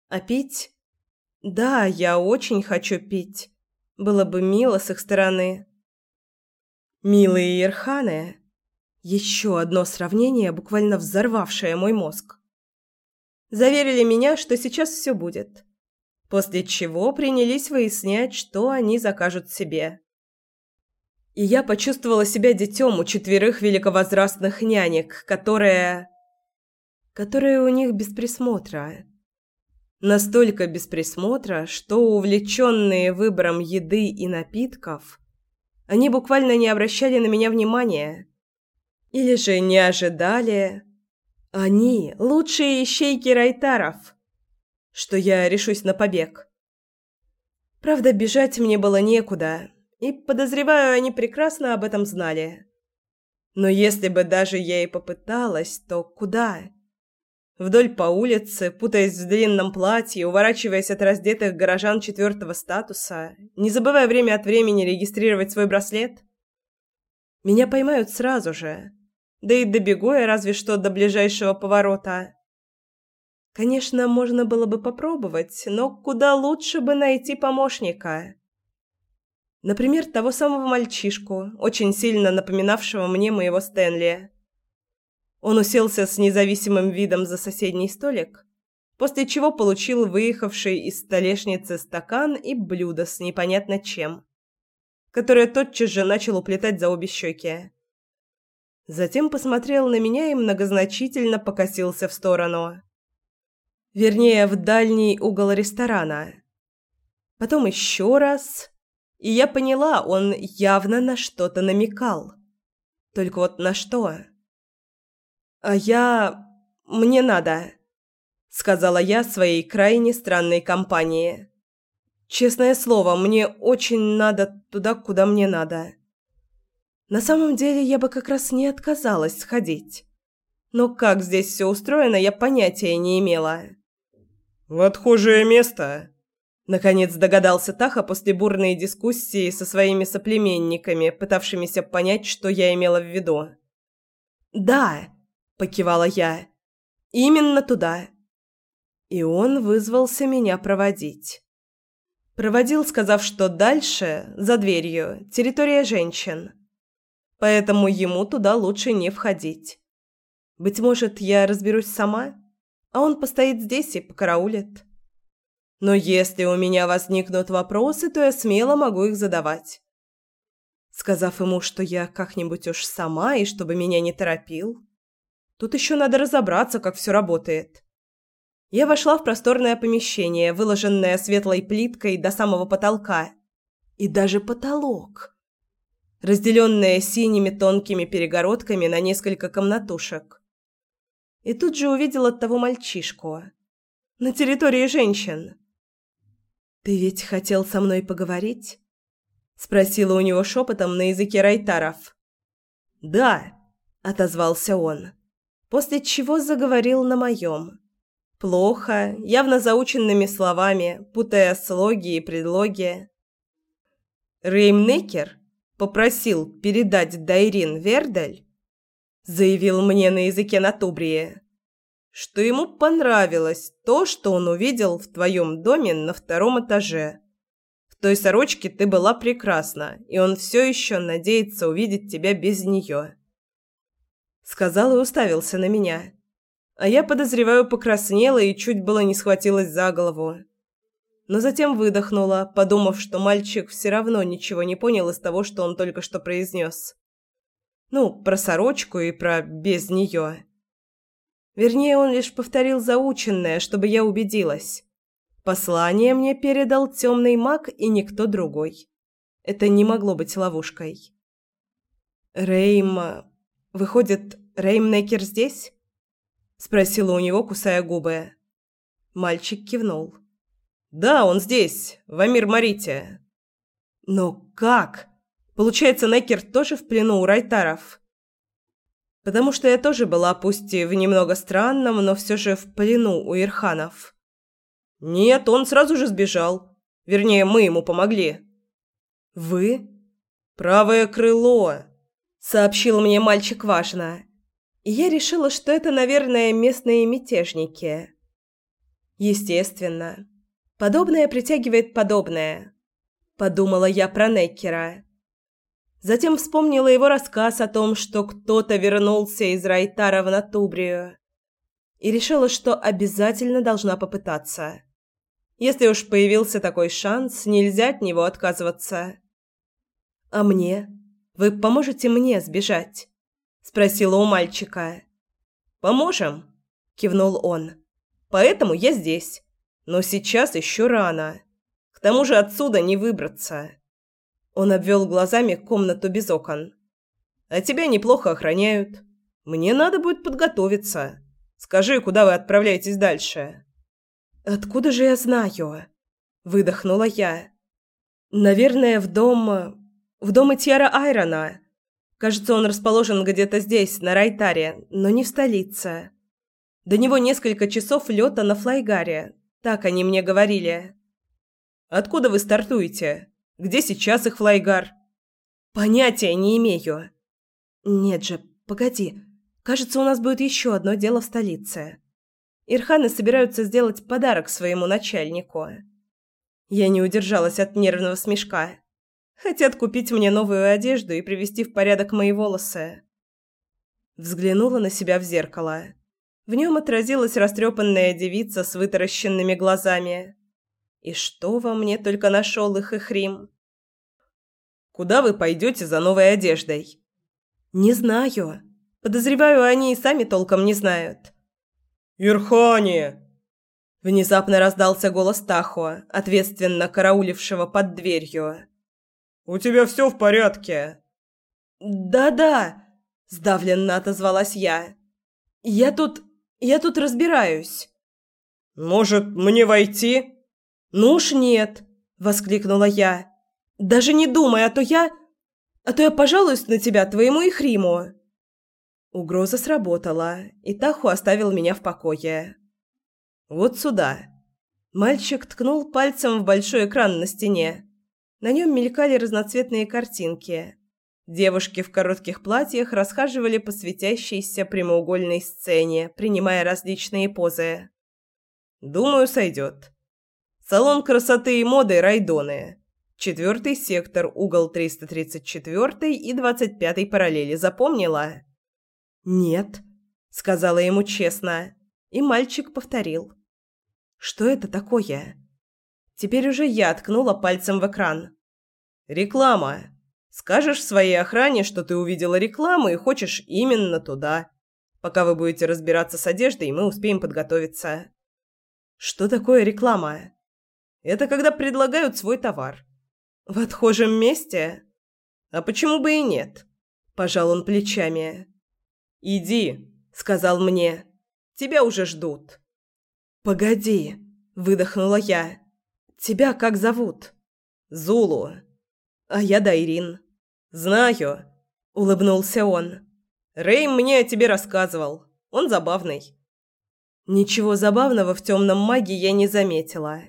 А пить? Да, я очень хочу пить. Было бы мило с их стороны. Милые Ирханы. Еще одно сравнение, буквально взорвавшее мой мозг. Заверили меня, что сейчас все будет. После чего принялись выяснять, что они закажут себе. И я почувствовала себя детем у четверых великовозрастных нянек, которые... которые у них без присмотра. Настолько без присмотра, что увлеченные выбором еды и напитков, они буквально не обращали на меня внимания. Или же не ожидали, они – лучшие ищейки райтаров. Что я решусь на побег. Правда, бежать мне было некуда, и, подозреваю, они прекрасно об этом знали. Но если бы даже я и попыталась, то куда? Вдоль по улице, путаясь в длинном платье, уворачиваясь от раздетых горожан четвертого статуса, не забывая время от времени регистрировать свой браслет? Меня поймают сразу же. Да и добегу я разве что до ближайшего поворота. Конечно, можно было бы попробовать, но куда лучше бы найти помощника. Например, того самого мальчишку, очень сильно напоминавшего мне моего Стэнли. Он уселся с независимым видом за соседний столик, после чего получил выехавший из столешницы стакан и блюдо с непонятно чем, которое тотчас же начал уплетать за обе щеки. Затем посмотрел на меня и многозначительно покосился в сторону. Вернее, в дальний угол ресторана. Потом еще раз, и я поняла, он явно на что-то намекал. Только вот на что? «А я... мне надо», — сказала я своей крайне странной компании. «Честное слово, мне очень надо туда, куда мне надо». На самом деле я бы как раз не отказалась сходить. Но как здесь все устроено, я понятия не имела. «В отхожее место?» Наконец догадался Таха после бурной дискуссии со своими соплеменниками, пытавшимися понять, что я имела в виду. «Да», – покивала я, – «именно туда». И он вызвался меня проводить. Проводил, сказав, что дальше, за дверью, территория женщин. Поэтому ему туда лучше не входить. Быть может, я разберусь сама, а он постоит здесь и покараулит. Но если у меня возникнут вопросы, то я смело могу их задавать. Сказав ему, что я как-нибудь уж сама и чтобы меня не торопил. Тут еще надо разобраться, как все работает. Я вошла в просторное помещение, выложенное светлой плиткой до самого потолка. И даже потолок. Разделенное синими тонкими перегородками на несколько комнатушек. И тут же увидела того мальчишку. На территории женщин. «Ты ведь хотел со мной поговорить?» Спросила у него шепотом на языке райтаров. «Да», — отозвался он, после чего заговорил на моем. Плохо, явно заученными словами, путая слоги и предлоги. Реймнекер попросил передать Дайрин Вердель, заявил мне на языке Натубрии, что ему понравилось то, что он увидел в твоем доме на втором этаже. В той сорочке ты была прекрасна, и он все еще надеется увидеть тебя без нее. Сказал и уставился на меня. А я, подозреваю, покраснела и чуть было не схватилась за голову. Но затем выдохнула, подумав, что мальчик все равно ничего не понял из того, что он только что произнес. Ну, про сорочку и про «без нее». Вернее, он лишь повторил заученное, чтобы я убедилась. Послание мне передал темный маг и никто другой. Это не могло быть ловушкой. «Рейм... Выходит, Рейм Некер здесь?» Спросила у него, кусая губы. Мальчик кивнул. «Да, он здесь, в Амир-Марите». «Но как? Получается, Некер тоже в плену у Райтаров?» потому что я тоже была, пусть и в немного странном, но все же в плену у Ирханов. Нет, он сразу же сбежал. Вернее, мы ему помогли. Вы? Правое крыло, сообщил мне мальчик важно. И я решила, что это, наверное, местные мятежники. Естественно, подобное притягивает подобное. Подумала я про Неккера. Затем вспомнила его рассказ о том, что кто-то вернулся из Райтара в Натубрию. И решила, что обязательно должна попытаться. Если уж появился такой шанс, нельзя от него отказываться. «А мне? Вы поможете мне сбежать?» – спросила у мальчика. «Поможем», – кивнул он. «Поэтому я здесь. Но сейчас еще рано. К тому же отсюда не выбраться». Он обвел глазами комнату без окон. «А тебя неплохо охраняют. Мне надо будет подготовиться. Скажи, куда вы отправляетесь дальше?» «Откуда же я знаю?» – выдохнула я. «Наверное, в дом... в дом Этьяра Айрона. Кажется, он расположен где-то здесь, на Райтаре, но не в столице. До него несколько часов лета на флайгаре. Так они мне говорили». «Откуда вы стартуете?» Где сейчас их флайгар? Понятия не имею. Нет же, погоди. Кажется, у нас будет еще одно дело в столице. Ирханы собираются сделать подарок своему начальнику. Я не удержалась от нервного смешка. Хотят купить мне новую одежду и привести в порядок мои волосы. Взглянула на себя в зеркало. В нем отразилась растрепанная девица с вытаращенными глазами. И что во мне только нашел их и хрим? «Куда вы пойдете за новой одеждой?» «Не знаю. Подозреваю, они и сами толком не знают». «Ирхани!» Внезапно раздался голос Тахо, ответственно караулившего под дверью. «У тебя все в порядке?» «Да-да», – сдавленно отозвалась я. «Я тут... я тут разбираюсь». «Может, мне войти?» «Ну уж нет», – воскликнула я. «Даже не думай, а то я... а то я пожалуюсь на тебя твоему и Хриму». Угроза сработала, и Таху оставил меня в покое. «Вот сюда». Мальчик ткнул пальцем в большой экран на стене. На нем мелькали разноцветные картинки. Девушки в коротких платьях расхаживали по светящейся прямоугольной сцене, принимая различные позы. «Думаю, сойдет. Салон красоты и моды Райдоны. Четвертый сектор, угол 334 и 25 параллели. Запомнила?» «Нет», — сказала ему честно, и мальчик повторил. Что это такое? Теперь уже я ткнула пальцем в экран. Реклама. Скажешь своей охране, что ты увидела рекламу и хочешь именно туда. Пока вы будете разбираться с одеждой, мы успеем подготовиться. Что такое реклама? Это когда предлагают свой товар. В отхожем месте? А почему бы и нет? Пожал он плечами. Иди, сказал мне. Тебя уже ждут. «Погоди!» – выдохнула я. «Тебя как зовут?» «Зулу». «А я Дайрин». «Знаю», – улыбнулся он. «Рейм мне о тебе рассказывал. Он забавный». Ничего забавного в темном маге я не заметила.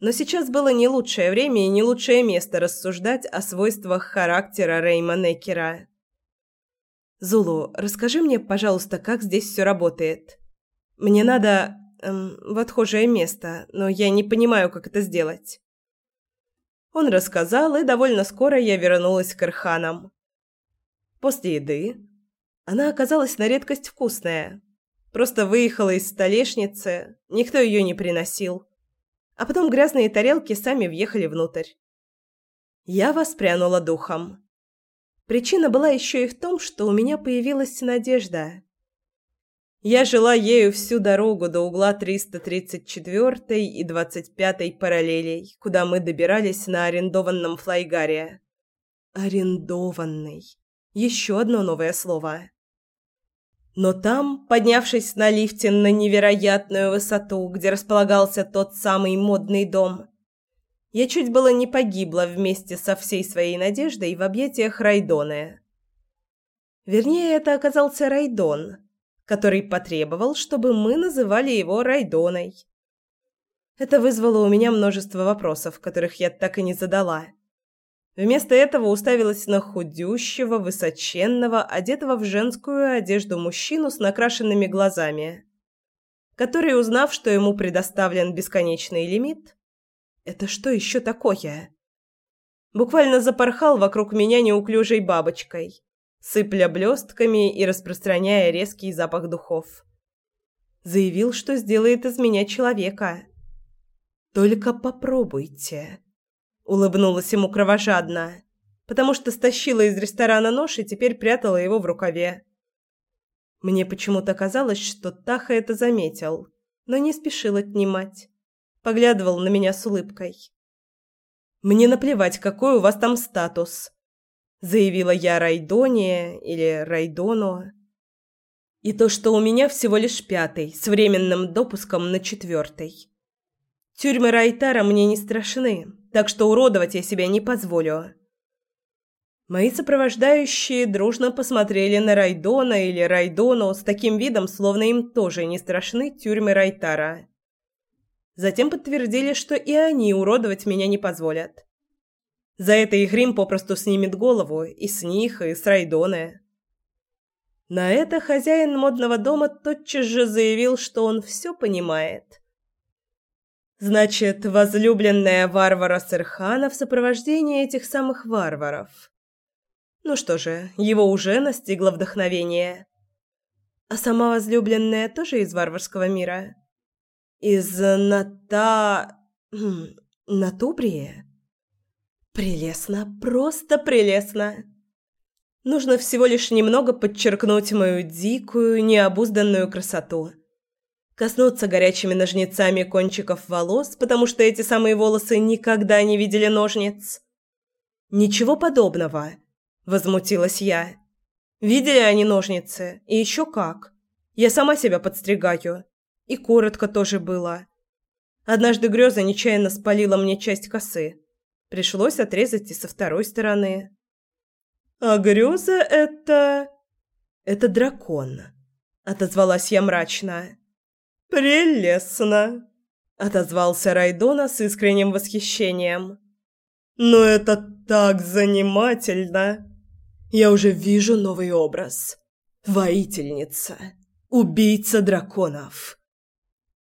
Но сейчас было не лучшее время и не лучшее место рассуждать о свойствах характера Рейма Некера. «Зулу, расскажи мне, пожалуйста, как здесь все работает. Мне надо эм, в отхожее место, но я не понимаю, как это сделать». Он рассказал, и довольно скоро я вернулась к Ирханам. После еды она оказалась на редкость вкусная. Просто выехала из столешницы, никто ее не приносил. А потом грязные тарелки сами въехали внутрь. Я воспрянула духом. Причина была еще и в том, что у меня появилась надежда. Я жила ею всю дорогу до угла 334 и 25 параллелей, куда мы добирались на арендованном флайгаре. Арендованный. Еще одно новое слово. Но там, поднявшись на лифте на невероятную высоту, где располагался тот самый модный дом, я чуть было не погибла вместе со всей своей надеждой в объятиях Райдоны. Вернее, это оказался Райдон – который потребовал, чтобы мы называли его Райдоной. Это вызвало у меня множество вопросов, которых я так и не задала. Вместо этого уставилась на худющего, высоченного, одетого в женскую одежду мужчину с накрашенными глазами, который, узнав, что ему предоставлен бесконечный лимит, это что еще такое? Буквально запорхал вокруг меня неуклюжей бабочкой, сыпля блестками и распространяя резкий запах духов. Заявил, что сделает из меня человека. «Только попробуйте», — улыбнулась ему кровожадно, потому что стащила из ресторана нож и теперь прятала его в рукаве. Мне почему-то казалось, что Таха это заметил, но не спешил отнимать. Поглядывал на меня с улыбкой. «Мне наплевать, какой у вас там статус заявила я Райдоне или Райдону. И то, что у меня всего лишь пятый, с временным допуском на четвертый. Тюрьмы Райтара мне не страшны, так что уродовать я себя не позволю. Мои сопровождающие дружно посмотрели на Райдона или Райдону с таким видом, словно им тоже не страшны тюрьмы Райтара. Затем подтвердили, что и они уродовать меня не позволят. За это их Рим попросту снимет голову и с них, и с Райдоны. На это хозяин модного дома тотчас же заявил, что он все понимает. Значит, возлюбленная варвара Сырхана в сопровождении этих самых варваров. Ну что же, его уже настигло вдохновение. А сама возлюбленная тоже из варварского мира? Из Ната... Хм, Натубрии? Прелестно, просто прелестно. Нужно всего лишь немного подчеркнуть мою дикую, необузданную красоту – коснуться горячими ножницами кончиков волос, потому что эти самые волосы никогда не видели ножниц. «Ничего подобного», – возмутилась я. «Видели они ножницы? И еще как. Я сама себя подстригаю. И коротко тоже было. Однажды греза нечаянно спалила мне часть косы. Пришлось отрезать и со второй стороны». «А греза это...» «Это дракон», – отозвалась я мрачно. «Прелестно!» – отозвался Райдона с искренним восхищением. «Но это так занимательно! Я уже вижу новый образ. Воительница. Убийца драконов».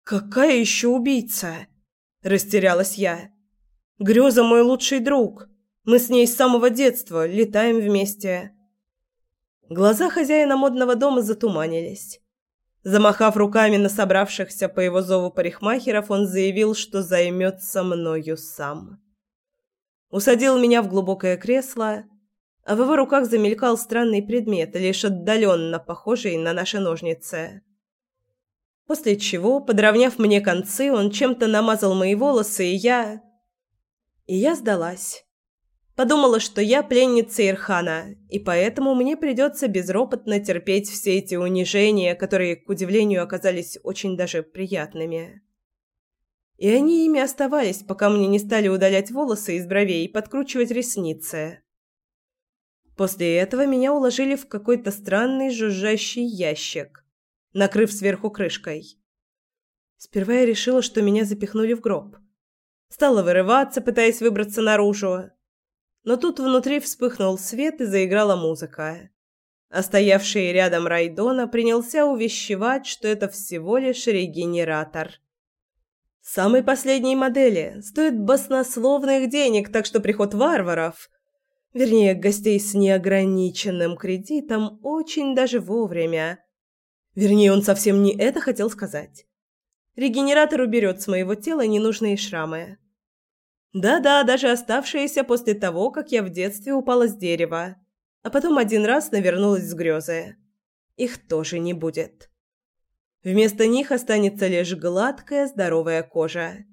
«Какая еще убийца?» – растерялась я. «Греза мой лучший друг. Мы с ней с самого детства летаем вместе». Глаза хозяина модного дома затуманились. Замахав руками на собравшихся по его зову парикмахеров, он заявил, что займется мною сам. Усадил меня в глубокое кресло, а в его руках замелькал странный предмет, лишь отдаленно похожий на наши ножницы. После чего, подровняв мне концы, он чем-то намазал мои волосы, и я... И я сдалась. Подумала, что я пленница Ирхана, и поэтому мне придется безропотно терпеть все эти унижения, которые, к удивлению, оказались очень даже приятными. И они ими оставались, пока мне не стали удалять волосы из бровей и подкручивать ресницы. После этого меня уложили в какой-то странный жужжащий ящик, накрыв сверху крышкой. Сперва я решила, что меня запихнули в гроб. Стала вырываться, пытаясь выбраться наружу но тут внутри вспыхнул свет и заиграла музыка. А стоявший рядом Райдона принялся увещевать, что это всего лишь регенератор. Самой последней модели стоит баснословных денег, так что приход варваров, вернее, гостей с неограниченным кредитом, очень даже вовремя. Вернее, он совсем не это хотел сказать. Регенератор уберет с моего тела ненужные шрамы. Да-да, даже оставшиеся после того, как я в детстве упала с дерева, а потом один раз навернулась с грезы. Их тоже не будет. Вместо них останется лишь гладкая, здоровая кожа.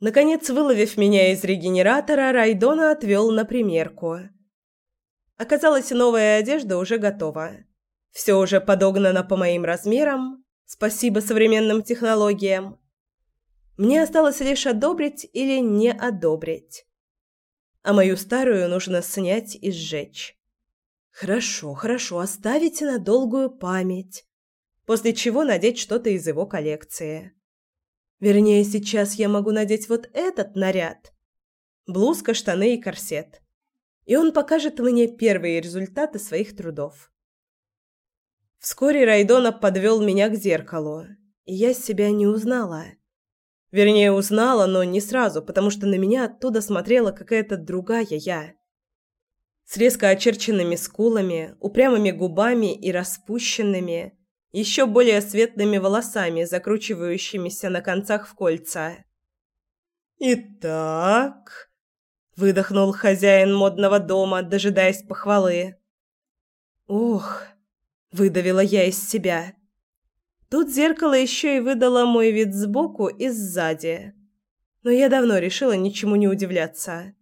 Наконец, выловив меня из регенератора, Райдона отвел на примерку. Оказалось, новая одежда уже готова. Все уже подогнано по моим размерам, спасибо современным технологиям. Мне осталось лишь одобрить или не одобрить. А мою старую нужно снять и сжечь. Хорошо, хорошо, оставите на долгую память. После чего надеть что-то из его коллекции. Вернее, сейчас я могу надеть вот этот наряд. Блузка, штаны и корсет. И он покажет мне первые результаты своих трудов. Вскоре Райдона подвел меня к зеркалу, и я себя не узнала. Вернее, узнала, но не сразу, потому что на меня оттуда смотрела какая-то другая я. С резко очерченными скулами, упрямыми губами и распущенными, еще более светлыми волосами, закручивающимися на концах в кольца. «Итак...» – выдохнул хозяин модного дома, дожидаясь похвалы. «Ох...» – выдавила я из себя. Тут зеркало еще и выдало мой вид сбоку и сзади. Но я давно решила ничему не удивляться.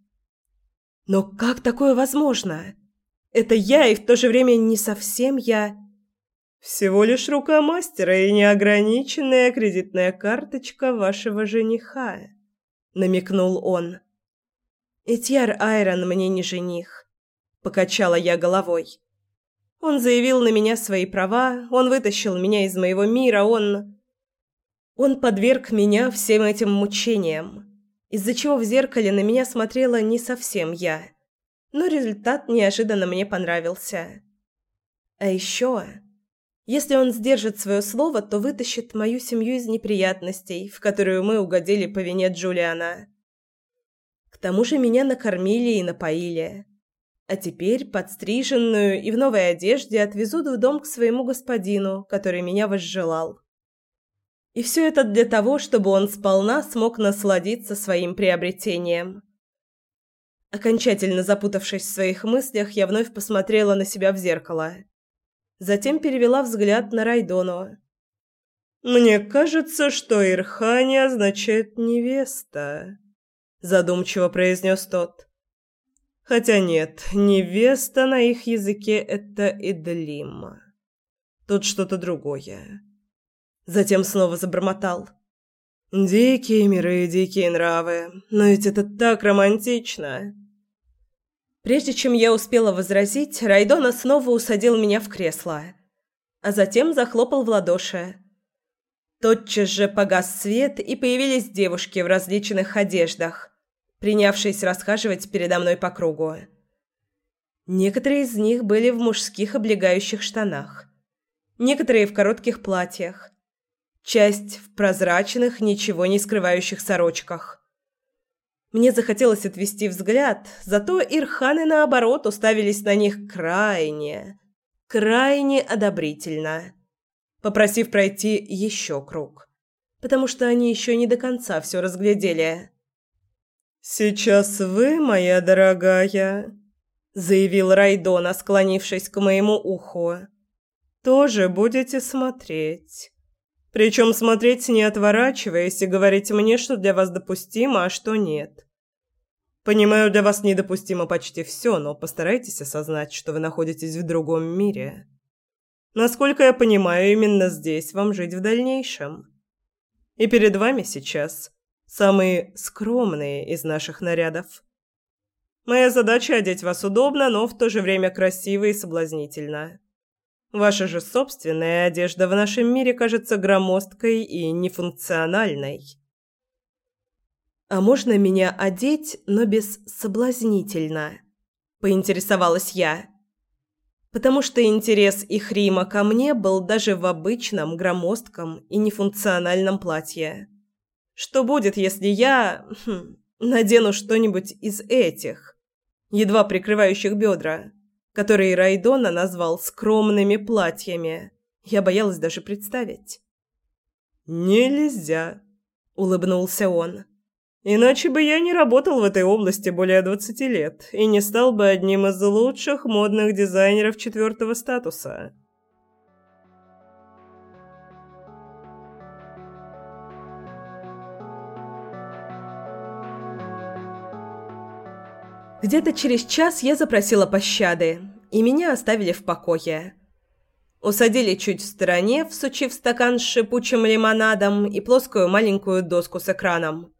Но как такое возможно? Это я и в то же время не совсем я. Всего лишь рука мастера и неограниченная кредитная карточка вашего жениха, намекнул он. Этьяр Айрон мне не жених, покачала я головой. Он заявил на меня свои права, он вытащил меня из моего мира, он... Он подверг меня всем этим мучениям, из-за чего в зеркале на меня смотрела не совсем я. Но результат неожиданно мне понравился. А еще... Если он сдержит свое слово, то вытащит мою семью из неприятностей, в которую мы угодили по вине Джулиана. К тому же меня накормили и напоили. А теперь, подстриженную и в новой одежде, отвезут в дом к своему господину, который меня возжелал. И все это для того, чтобы он сполна смог насладиться своим приобретением. Окончательно запутавшись в своих мыслях, я вновь посмотрела на себя в зеркало. Затем перевела взгляд на Райдону. «Мне кажется, что Ирхани означает «невеста», — задумчиво произнес тот. «Хотя нет, невеста на их языке — это Идлима. Тут что-то другое». Затем снова забормотал. «Дикие миры, дикие нравы. Но ведь это так романтично!» Прежде чем я успела возразить, Райдона снова усадил меня в кресло, а затем захлопал в ладоши. Тотчас же погас свет, и появились девушки в различных одеждах, принявшиеся расхаживать передо мной по кругу. Некоторые из них были в мужских облегающих штанах, некоторые в коротких платьях, часть в прозрачных, ничего не скрывающих сорочках. Мне захотелось отвести взгляд, зато Ирханы, наоборот, уставились на них крайне, крайне одобрительно, попросив пройти еще круг, потому что они еще не до конца все разглядели. «Сейчас вы, моя дорогая», — заявил Райдона, склонившись к моему уху, — «тоже будете смотреть». Причем смотреть не отворачиваясь и говорить мне, что для вас допустимо, а что нет. Понимаю, для вас недопустимо почти все, но постарайтесь осознать, что вы находитесь в другом мире. Насколько я понимаю, именно здесь вам жить в дальнейшем. И перед вами сейчас самые скромные из наших нарядов. Моя задача одеть вас удобно, но в то же время красиво и соблазнительно. Ваша же собственная одежда в нашем мире кажется громоздкой и нефункциональной. А можно меня одеть, но без соблазнительно? поинтересовалась я. Потому что интерес их Рима ко мне был даже в обычном громоздком и нефункциональном платье. Что будет, если я хм, надену что-нибудь из этих, едва прикрывающих бедра? которые Райдона назвал скромными платьями. Я боялась даже представить. «Нельзя», — улыбнулся он. «Иначе бы я не работал в этой области более двадцати лет и не стал бы одним из лучших модных дизайнеров четвертого статуса». Где-то через час я запросила пощады, и меня оставили в покое. Усадили чуть в стороне, всучив стакан с шипучим лимонадом и плоскую маленькую доску с экраном.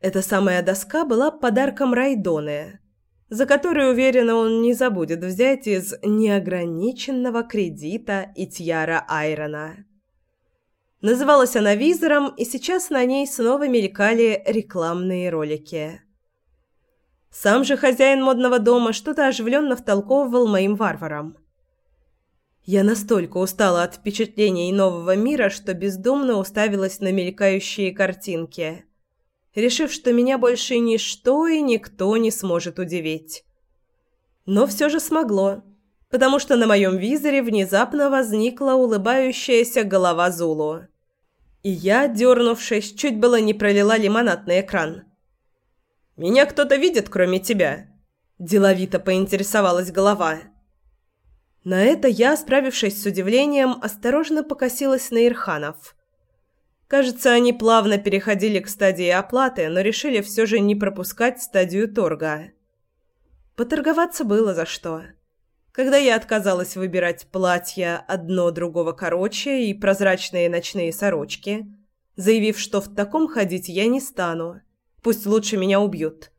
Эта самая доска была подарком Райдоне, за которую, уверена, он не забудет взять из неограниченного кредита Итьяра Айрона. Называлась она визором, и сейчас на ней снова мелькали рекламные ролики. Сам же хозяин модного дома что-то оживленно втолковывал моим варварам. Я настолько устала от впечатлений нового мира, что бездумно уставилась на мелькающие картинки, решив, что меня больше ничто и никто не сможет удивить. Но все же смогло, потому что на моем визоре внезапно возникла улыбающаяся голова Зулу. И я, дернувшись, чуть было не пролила лимонад на экран – меня кто-то видит, кроме тебя?» Деловито поинтересовалась голова. На это я, справившись с удивлением, осторожно покосилась на Ирханов. Кажется, они плавно переходили к стадии оплаты, но решили все же не пропускать стадию торга. Поторговаться было за что. Когда я отказалась выбирать платья одно другого короче и прозрачные ночные сорочки, заявив, что в таком ходить я не стану, Пусть лучше меня убьют.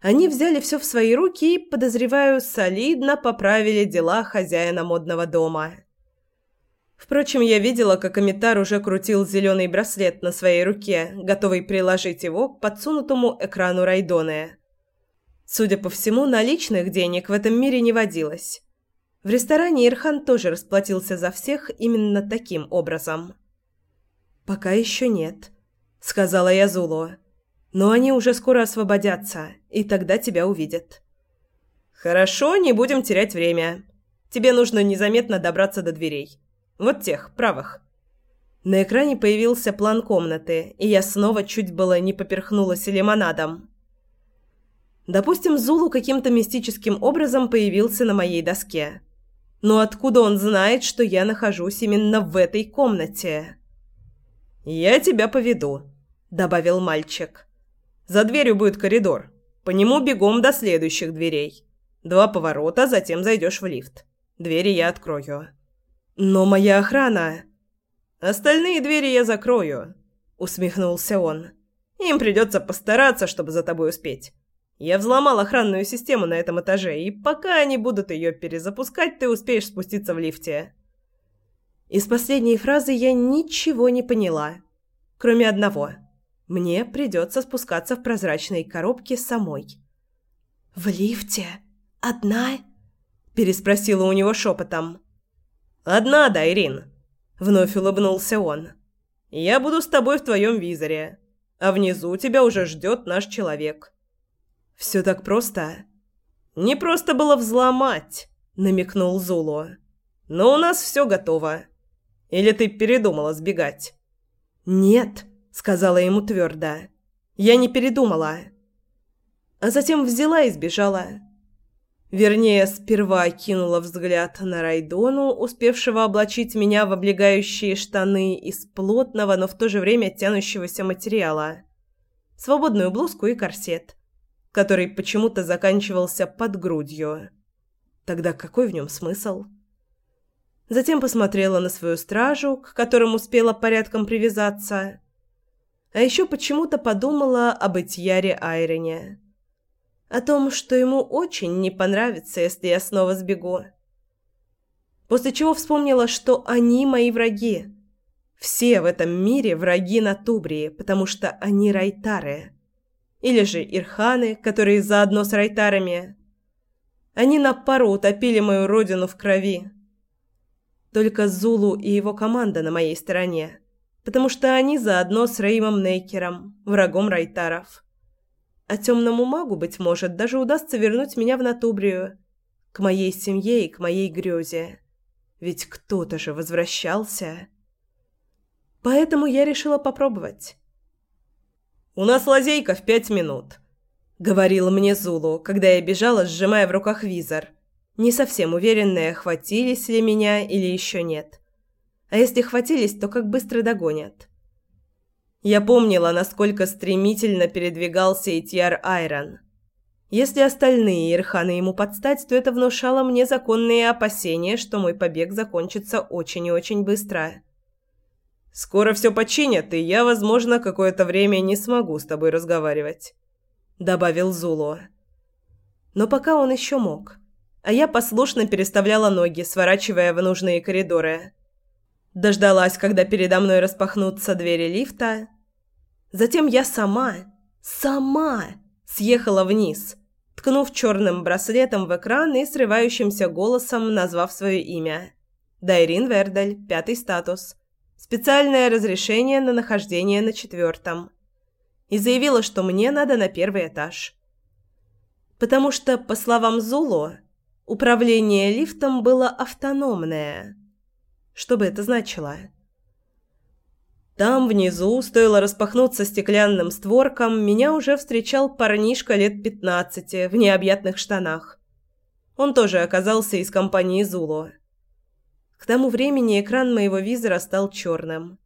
Они взяли все в свои руки и, подозреваю, солидно поправили дела хозяина модного дома. Впрочем, я видела, как Амитар уже крутил зеленый браслет на своей руке, готовый приложить его к подсунутому экрану Райдоны. Судя по всему, наличных денег в этом мире не водилось. В ресторане Ирхан тоже расплатился за всех именно таким образом. «Пока еще нет», — сказала я Зулу. «Но они уже скоро освободятся, и тогда тебя увидят». «Хорошо, не будем терять время. Тебе нужно незаметно добраться до дверей. Вот тех, правых». На экране появился план комнаты, и я снова чуть было не поперхнулась лимонадом. Допустим, Зулу каким-то мистическим образом появился на моей доске. Но откуда он знает, что я нахожусь именно в этой комнате? «Я тебя поведу», — добавил мальчик. «За дверью будет коридор. По нему бегом до следующих дверей. Два поворота, затем зайдешь в лифт. Двери я открою». «Но моя охрана...» «Остальные двери я закрою», — усмехнулся он. «Им придется постараться, чтобы за тобой успеть. Я взломал охранную систему на этом этаже, и пока они будут ее перезапускать, ты успеешь спуститься в лифте». Из последней фразы я ничего не поняла, кроме одного. Мне придется спускаться в прозрачной коробке самой. «В лифте? Одна?» – переспросила у него шепотом. «Одна, да, Ирин», – вновь улыбнулся он. «Я буду с тобой в твоем визоре, а внизу тебя уже ждет наш человек». «Все так просто?» «Не просто было взломать», — намекнул Зулу. «Но у нас все готово. Или ты передумала сбегать?» «Нет», — сказала ему твердо. «Я не передумала». А затем взяла и сбежала. Вернее, сперва кинула взгляд на Райдону, успевшего облачить меня в облегающие штаны из плотного, но в то же время тянущегося материала. Свободную блузку и корсет который почему-то заканчивался под грудью. Тогда какой в нем смысл? Затем посмотрела на свою стражу, к которым успела порядком привязаться. А еще почему-то подумала об Этьяре Айрене. О том, что ему очень не понравится, если я снова сбегу. После чего вспомнила, что они мои враги. Все в этом мире враги на Тубрии, потому что они райтары или же ирханы, которые заодно с райтарами. Они на пару утопили мою родину в крови. Только Зулу и его команда на моей стороне, потому что они заодно с Реймом Нейкером, врагом райтаров. А темному магу, быть может, даже удастся вернуть меня в Натубрию, к моей семье и к моей грезе. Ведь кто-то же возвращался. Поэтому я решила попробовать. «У нас лазейка в пять минут», — говорил мне Зулу, когда я бежала, сжимая в руках визор. Не совсем уверенная, хватились ли меня или еще нет. А если хватились, то как быстро догонят. Я помнила, насколько стремительно передвигался Итьяр Айрон. Если остальные Ирханы ему подстать, то это внушало мне законные опасения, что мой побег закончится очень и очень быстро. Скоро все починят, и я, возможно, какое-то время не смогу с тобой разговаривать», — добавил Зулу. Но пока он еще мог, а я послушно переставляла ноги, сворачивая в нужные коридоры. Дождалась, когда передо мной распахнутся двери лифта. Затем я сама, сама съехала вниз, ткнув черным браслетом в экран и срывающимся голосом назвав свое имя. Дайрин Вердель, пятый статус — специальное разрешение на нахождение на четвертом и заявила, что мне надо на первый этаж. Потому что, по словам Зулу, управление лифтом было автономное. Что бы это значило? Там, внизу, стоило распахнуться стеклянным створкам, меня уже встречал парнишка лет пятнадцати в необъятных штанах. Он тоже оказался из компании Зулу. К тому времени экран моего визора стал черным.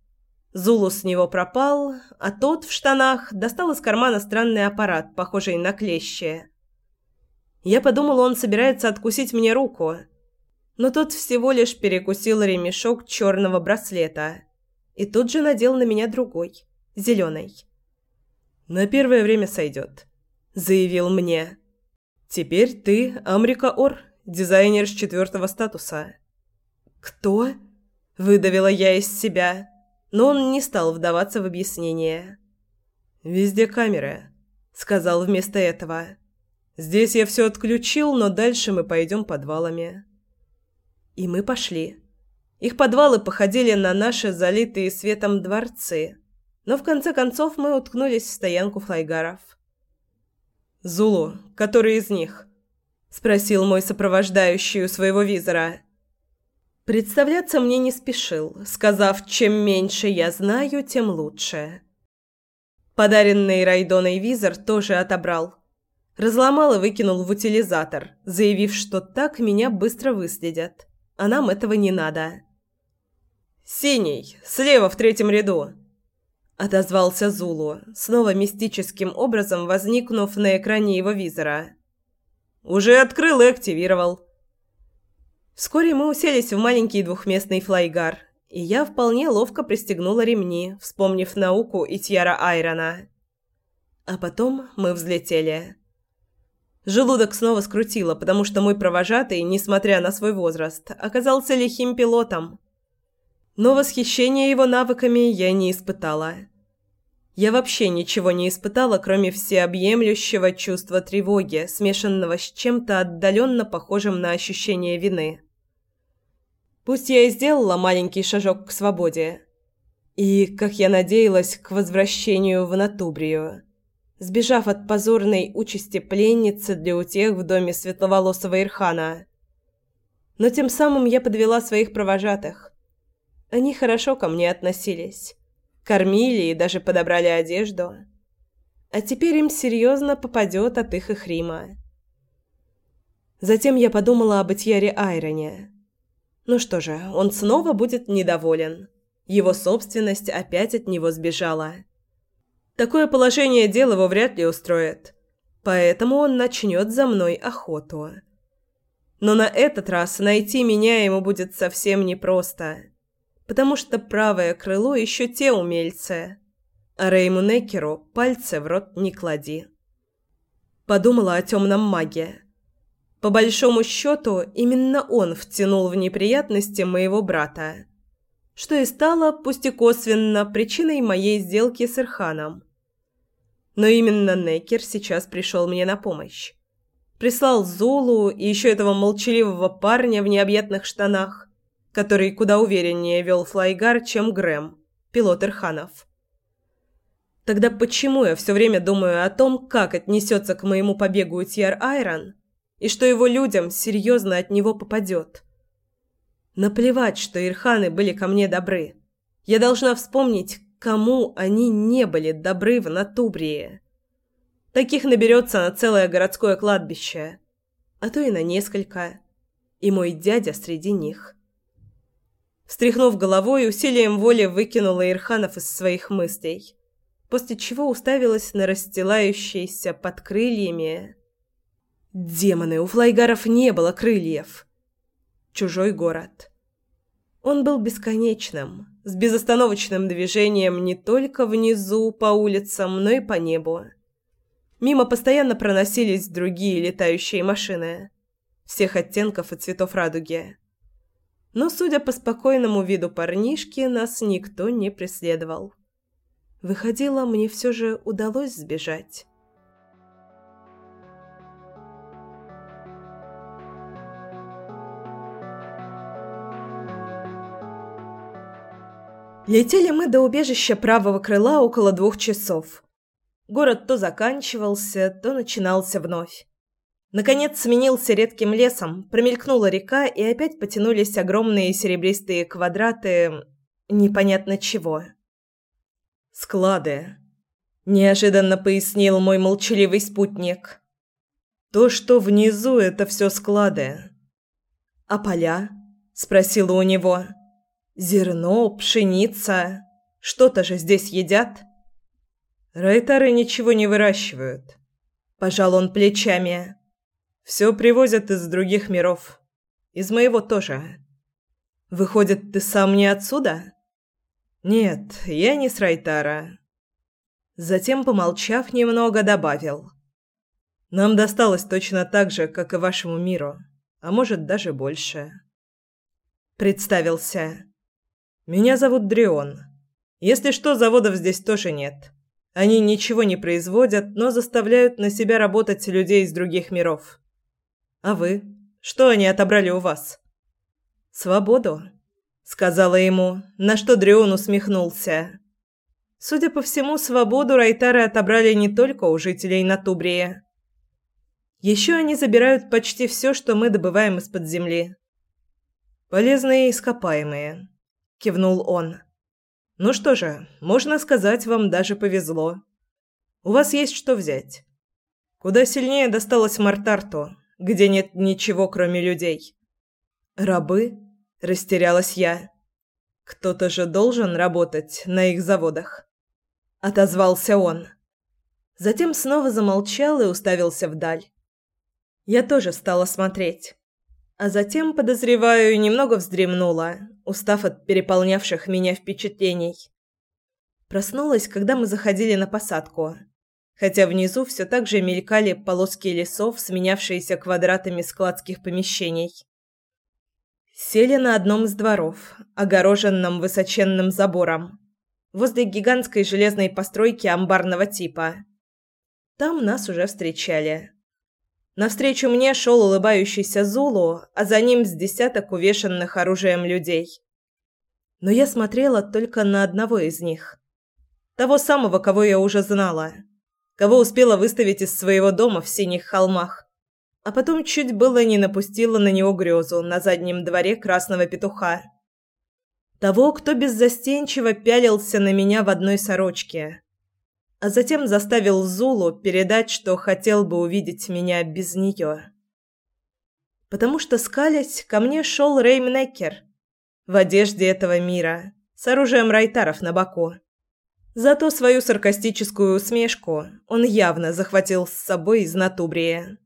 Зулу с него пропал, а тот в штанах достал из кармана странный аппарат, похожий на клещи. Я подумала, он собирается откусить мне руку, но тот всего лишь перекусил ремешок черного браслета и тут же надел на меня другой, зеленый. «На первое время сойдет», — заявил мне. «Теперь ты Амрика Ор, дизайнер с четвертого статуса». «Кто?» – выдавила я из себя, но он не стал вдаваться в объяснение. «Везде камеры», – сказал вместо этого. «Здесь я все отключил, но дальше мы пойдем подвалами». И мы пошли. Их подвалы походили на наши залитые светом дворцы, но в конце концов мы уткнулись в стоянку флайгаров. «Зулу, который из них?» – спросил мой сопровождающий у своего визора. Представляться мне не спешил, сказав, чем меньше я знаю, тем лучше. Подаренный Райдоной визор тоже отобрал. Разломал и выкинул в утилизатор, заявив, что так меня быстро выследят. А нам этого не надо. «Синий, слева в третьем ряду», отозвался Зулу, снова мистическим образом возникнув на экране его визора. Уже открыл и активировал. Вскоре мы уселись в маленький двухместный флайгар, и я вполне ловко пристегнула ремни, вспомнив науку Итьяра Айрона. А потом мы взлетели. Желудок снова скрутило, потому что мой провожатый, несмотря на свой возраст, оказался лихим пилотом. Но восхищения его навыками я не испытала. Я вообще ничего не испытала, кроме всеобъемлющего чувства тревоги, смешанного с чем-то отдаленно похожим на ощущение вины. Пусть я и сделала маленький шажок к свободе. И, как я надеялась, к возвращению в Натубрию. Сбежав от позорной участи пленницы для утех в доме светловолосого Ирхана. Но тем самым я подвела своих провожатых. Они хорошо ко мне относились. Кормили и даже подобрали одежду. А теперь им серьезно попадет от их их Рима. Затем я подумала об Этьере Айроне. Ну что же, он снова будет недоволен. Его собственность опять от него сбежала. Такое положение дел его вряд ли устроит. Поэтому он начнет за мной охоту. Но на этот раз найти меня ему будет совсем непросто потому что правое крыло еще те умельцы, а Рейму Некеру пальцы в рот не клади. Подумала о темном маге. По большому счету, именно он втянул в неприятности моего брата, что и стало, пусть и косвенно, причиной моей сделки с Ирханом. Но именно Некер сейчас пришел мне на помощь. Прислал Зулу и еще этого молчаливого парня в необъятных штанах, который куда увереннее вел флайгар, чем Грэм, пилот Ирханов. Тогда почему я все время думаю о том, как отнесется к моему побегу Тьер Айрон, и что его людям серьезно от него попадет? Наплевать, что Ирханы были ко мне добры. Я должна вспомнить, кому они не были добры в Натубрии. Таких наберется на целое городское кладбище, а то и на несколько. И мой дядя среди них. Встряхнув головой, усилием воли выкинула Ирханов из своих мыслей, после чего уставилась на расстилающийся под крыльями... Демоны, у флайгаров не было крыльев. Чужой город. Он был бесконечным, с безостановочным движением не только внизу по улицам, но и по небу. Мимо постоянно проносились другие летающие машины, всех оттенков и цветов радуги но, судя по спокойному виду парнишки, нас никто не преследовал. Выходило, мне все же удалось сбежать. Летели мы до убежища правого крыла около двух часов. Город то заканчивался, то начинался вновь. Наконец сменился редким лесом, промелькнула река, и опять потянулись огромные серебристые квадраты непонятно чего. «Склады», – неожиданно пояснил мой молчаливый спутник. «То, что внизу, это все склады». «А поля?» – спросила у него. «Зерно, пшеница. Что-то же здесь едят?» «Райтары ничего не выращивают», – пожал он плечами. Все привозят из других миров. Из моего тоже. Выходит, ты сам не отсюда? Нет, я не с Райтара. Затем, помолчав немного, добавил: Нам досталось точно так же, как и вашему миру, а может, даже больше. Представился. Меня зовут Дрион. Если что, заводов здесь тоже нет. Они ничего не производят, но заставляют на себя работать людей из других миров. А вы? Что они отобрали у вас? «Свободу», — сказала ему, на что Дрион усмехнулся. Судя по всему, свободу Райтары отобрали не только у жителей Натубрии. Еще они забирают почти все, что мы добываем из-под земли. «Полезные ископаемые», — кивнул он. «Ну что же, можно сказать, вам даже повезло. У вас есть что взять. Куда сильнее досталось Мартарту, где нет ничего, кроме людей». «Рабы?» – растерялась я. «Кто-то же должен работать на их заводах». – отозвался он. Затем снова замолчал и уставился вдаль. Я тоже стала смотреть. А затем, подозреваю, немного вздремнула, устав от переполнявших меня впечатлений. Проснулась, когда мы заходили на посадку, хотя внизу все так же мелькали полоски лесов, сменявшиеся квадратами складских помещений. Сели на одном из дворов, огороженном высоченным забором возле гигантской железной постройки амбарного типа. Там нас уже встречали. Навстречу мне шел улыбающийся Зулу, а за ним с десяток увешанных оружием людей. Но я смотрела только на одного из них. Того самого, кого я уже знала. Кого успела выставить из своего дома в синих холмах. А потом чуть было не напустила на него грезу на заднем дворе красного петуха. Того, кто беззастенчиво пялился на меня в одной сорочке, а затем заставил Зулу передать, что хотел бы увидеть меня без нее. Потому что, скалясь, ко мне шел Рейм Неккер в одежде этого мира, с оружием райтаров на боку. Зато свою саркастическую усмешку он явно захватил с собой из Натубрии.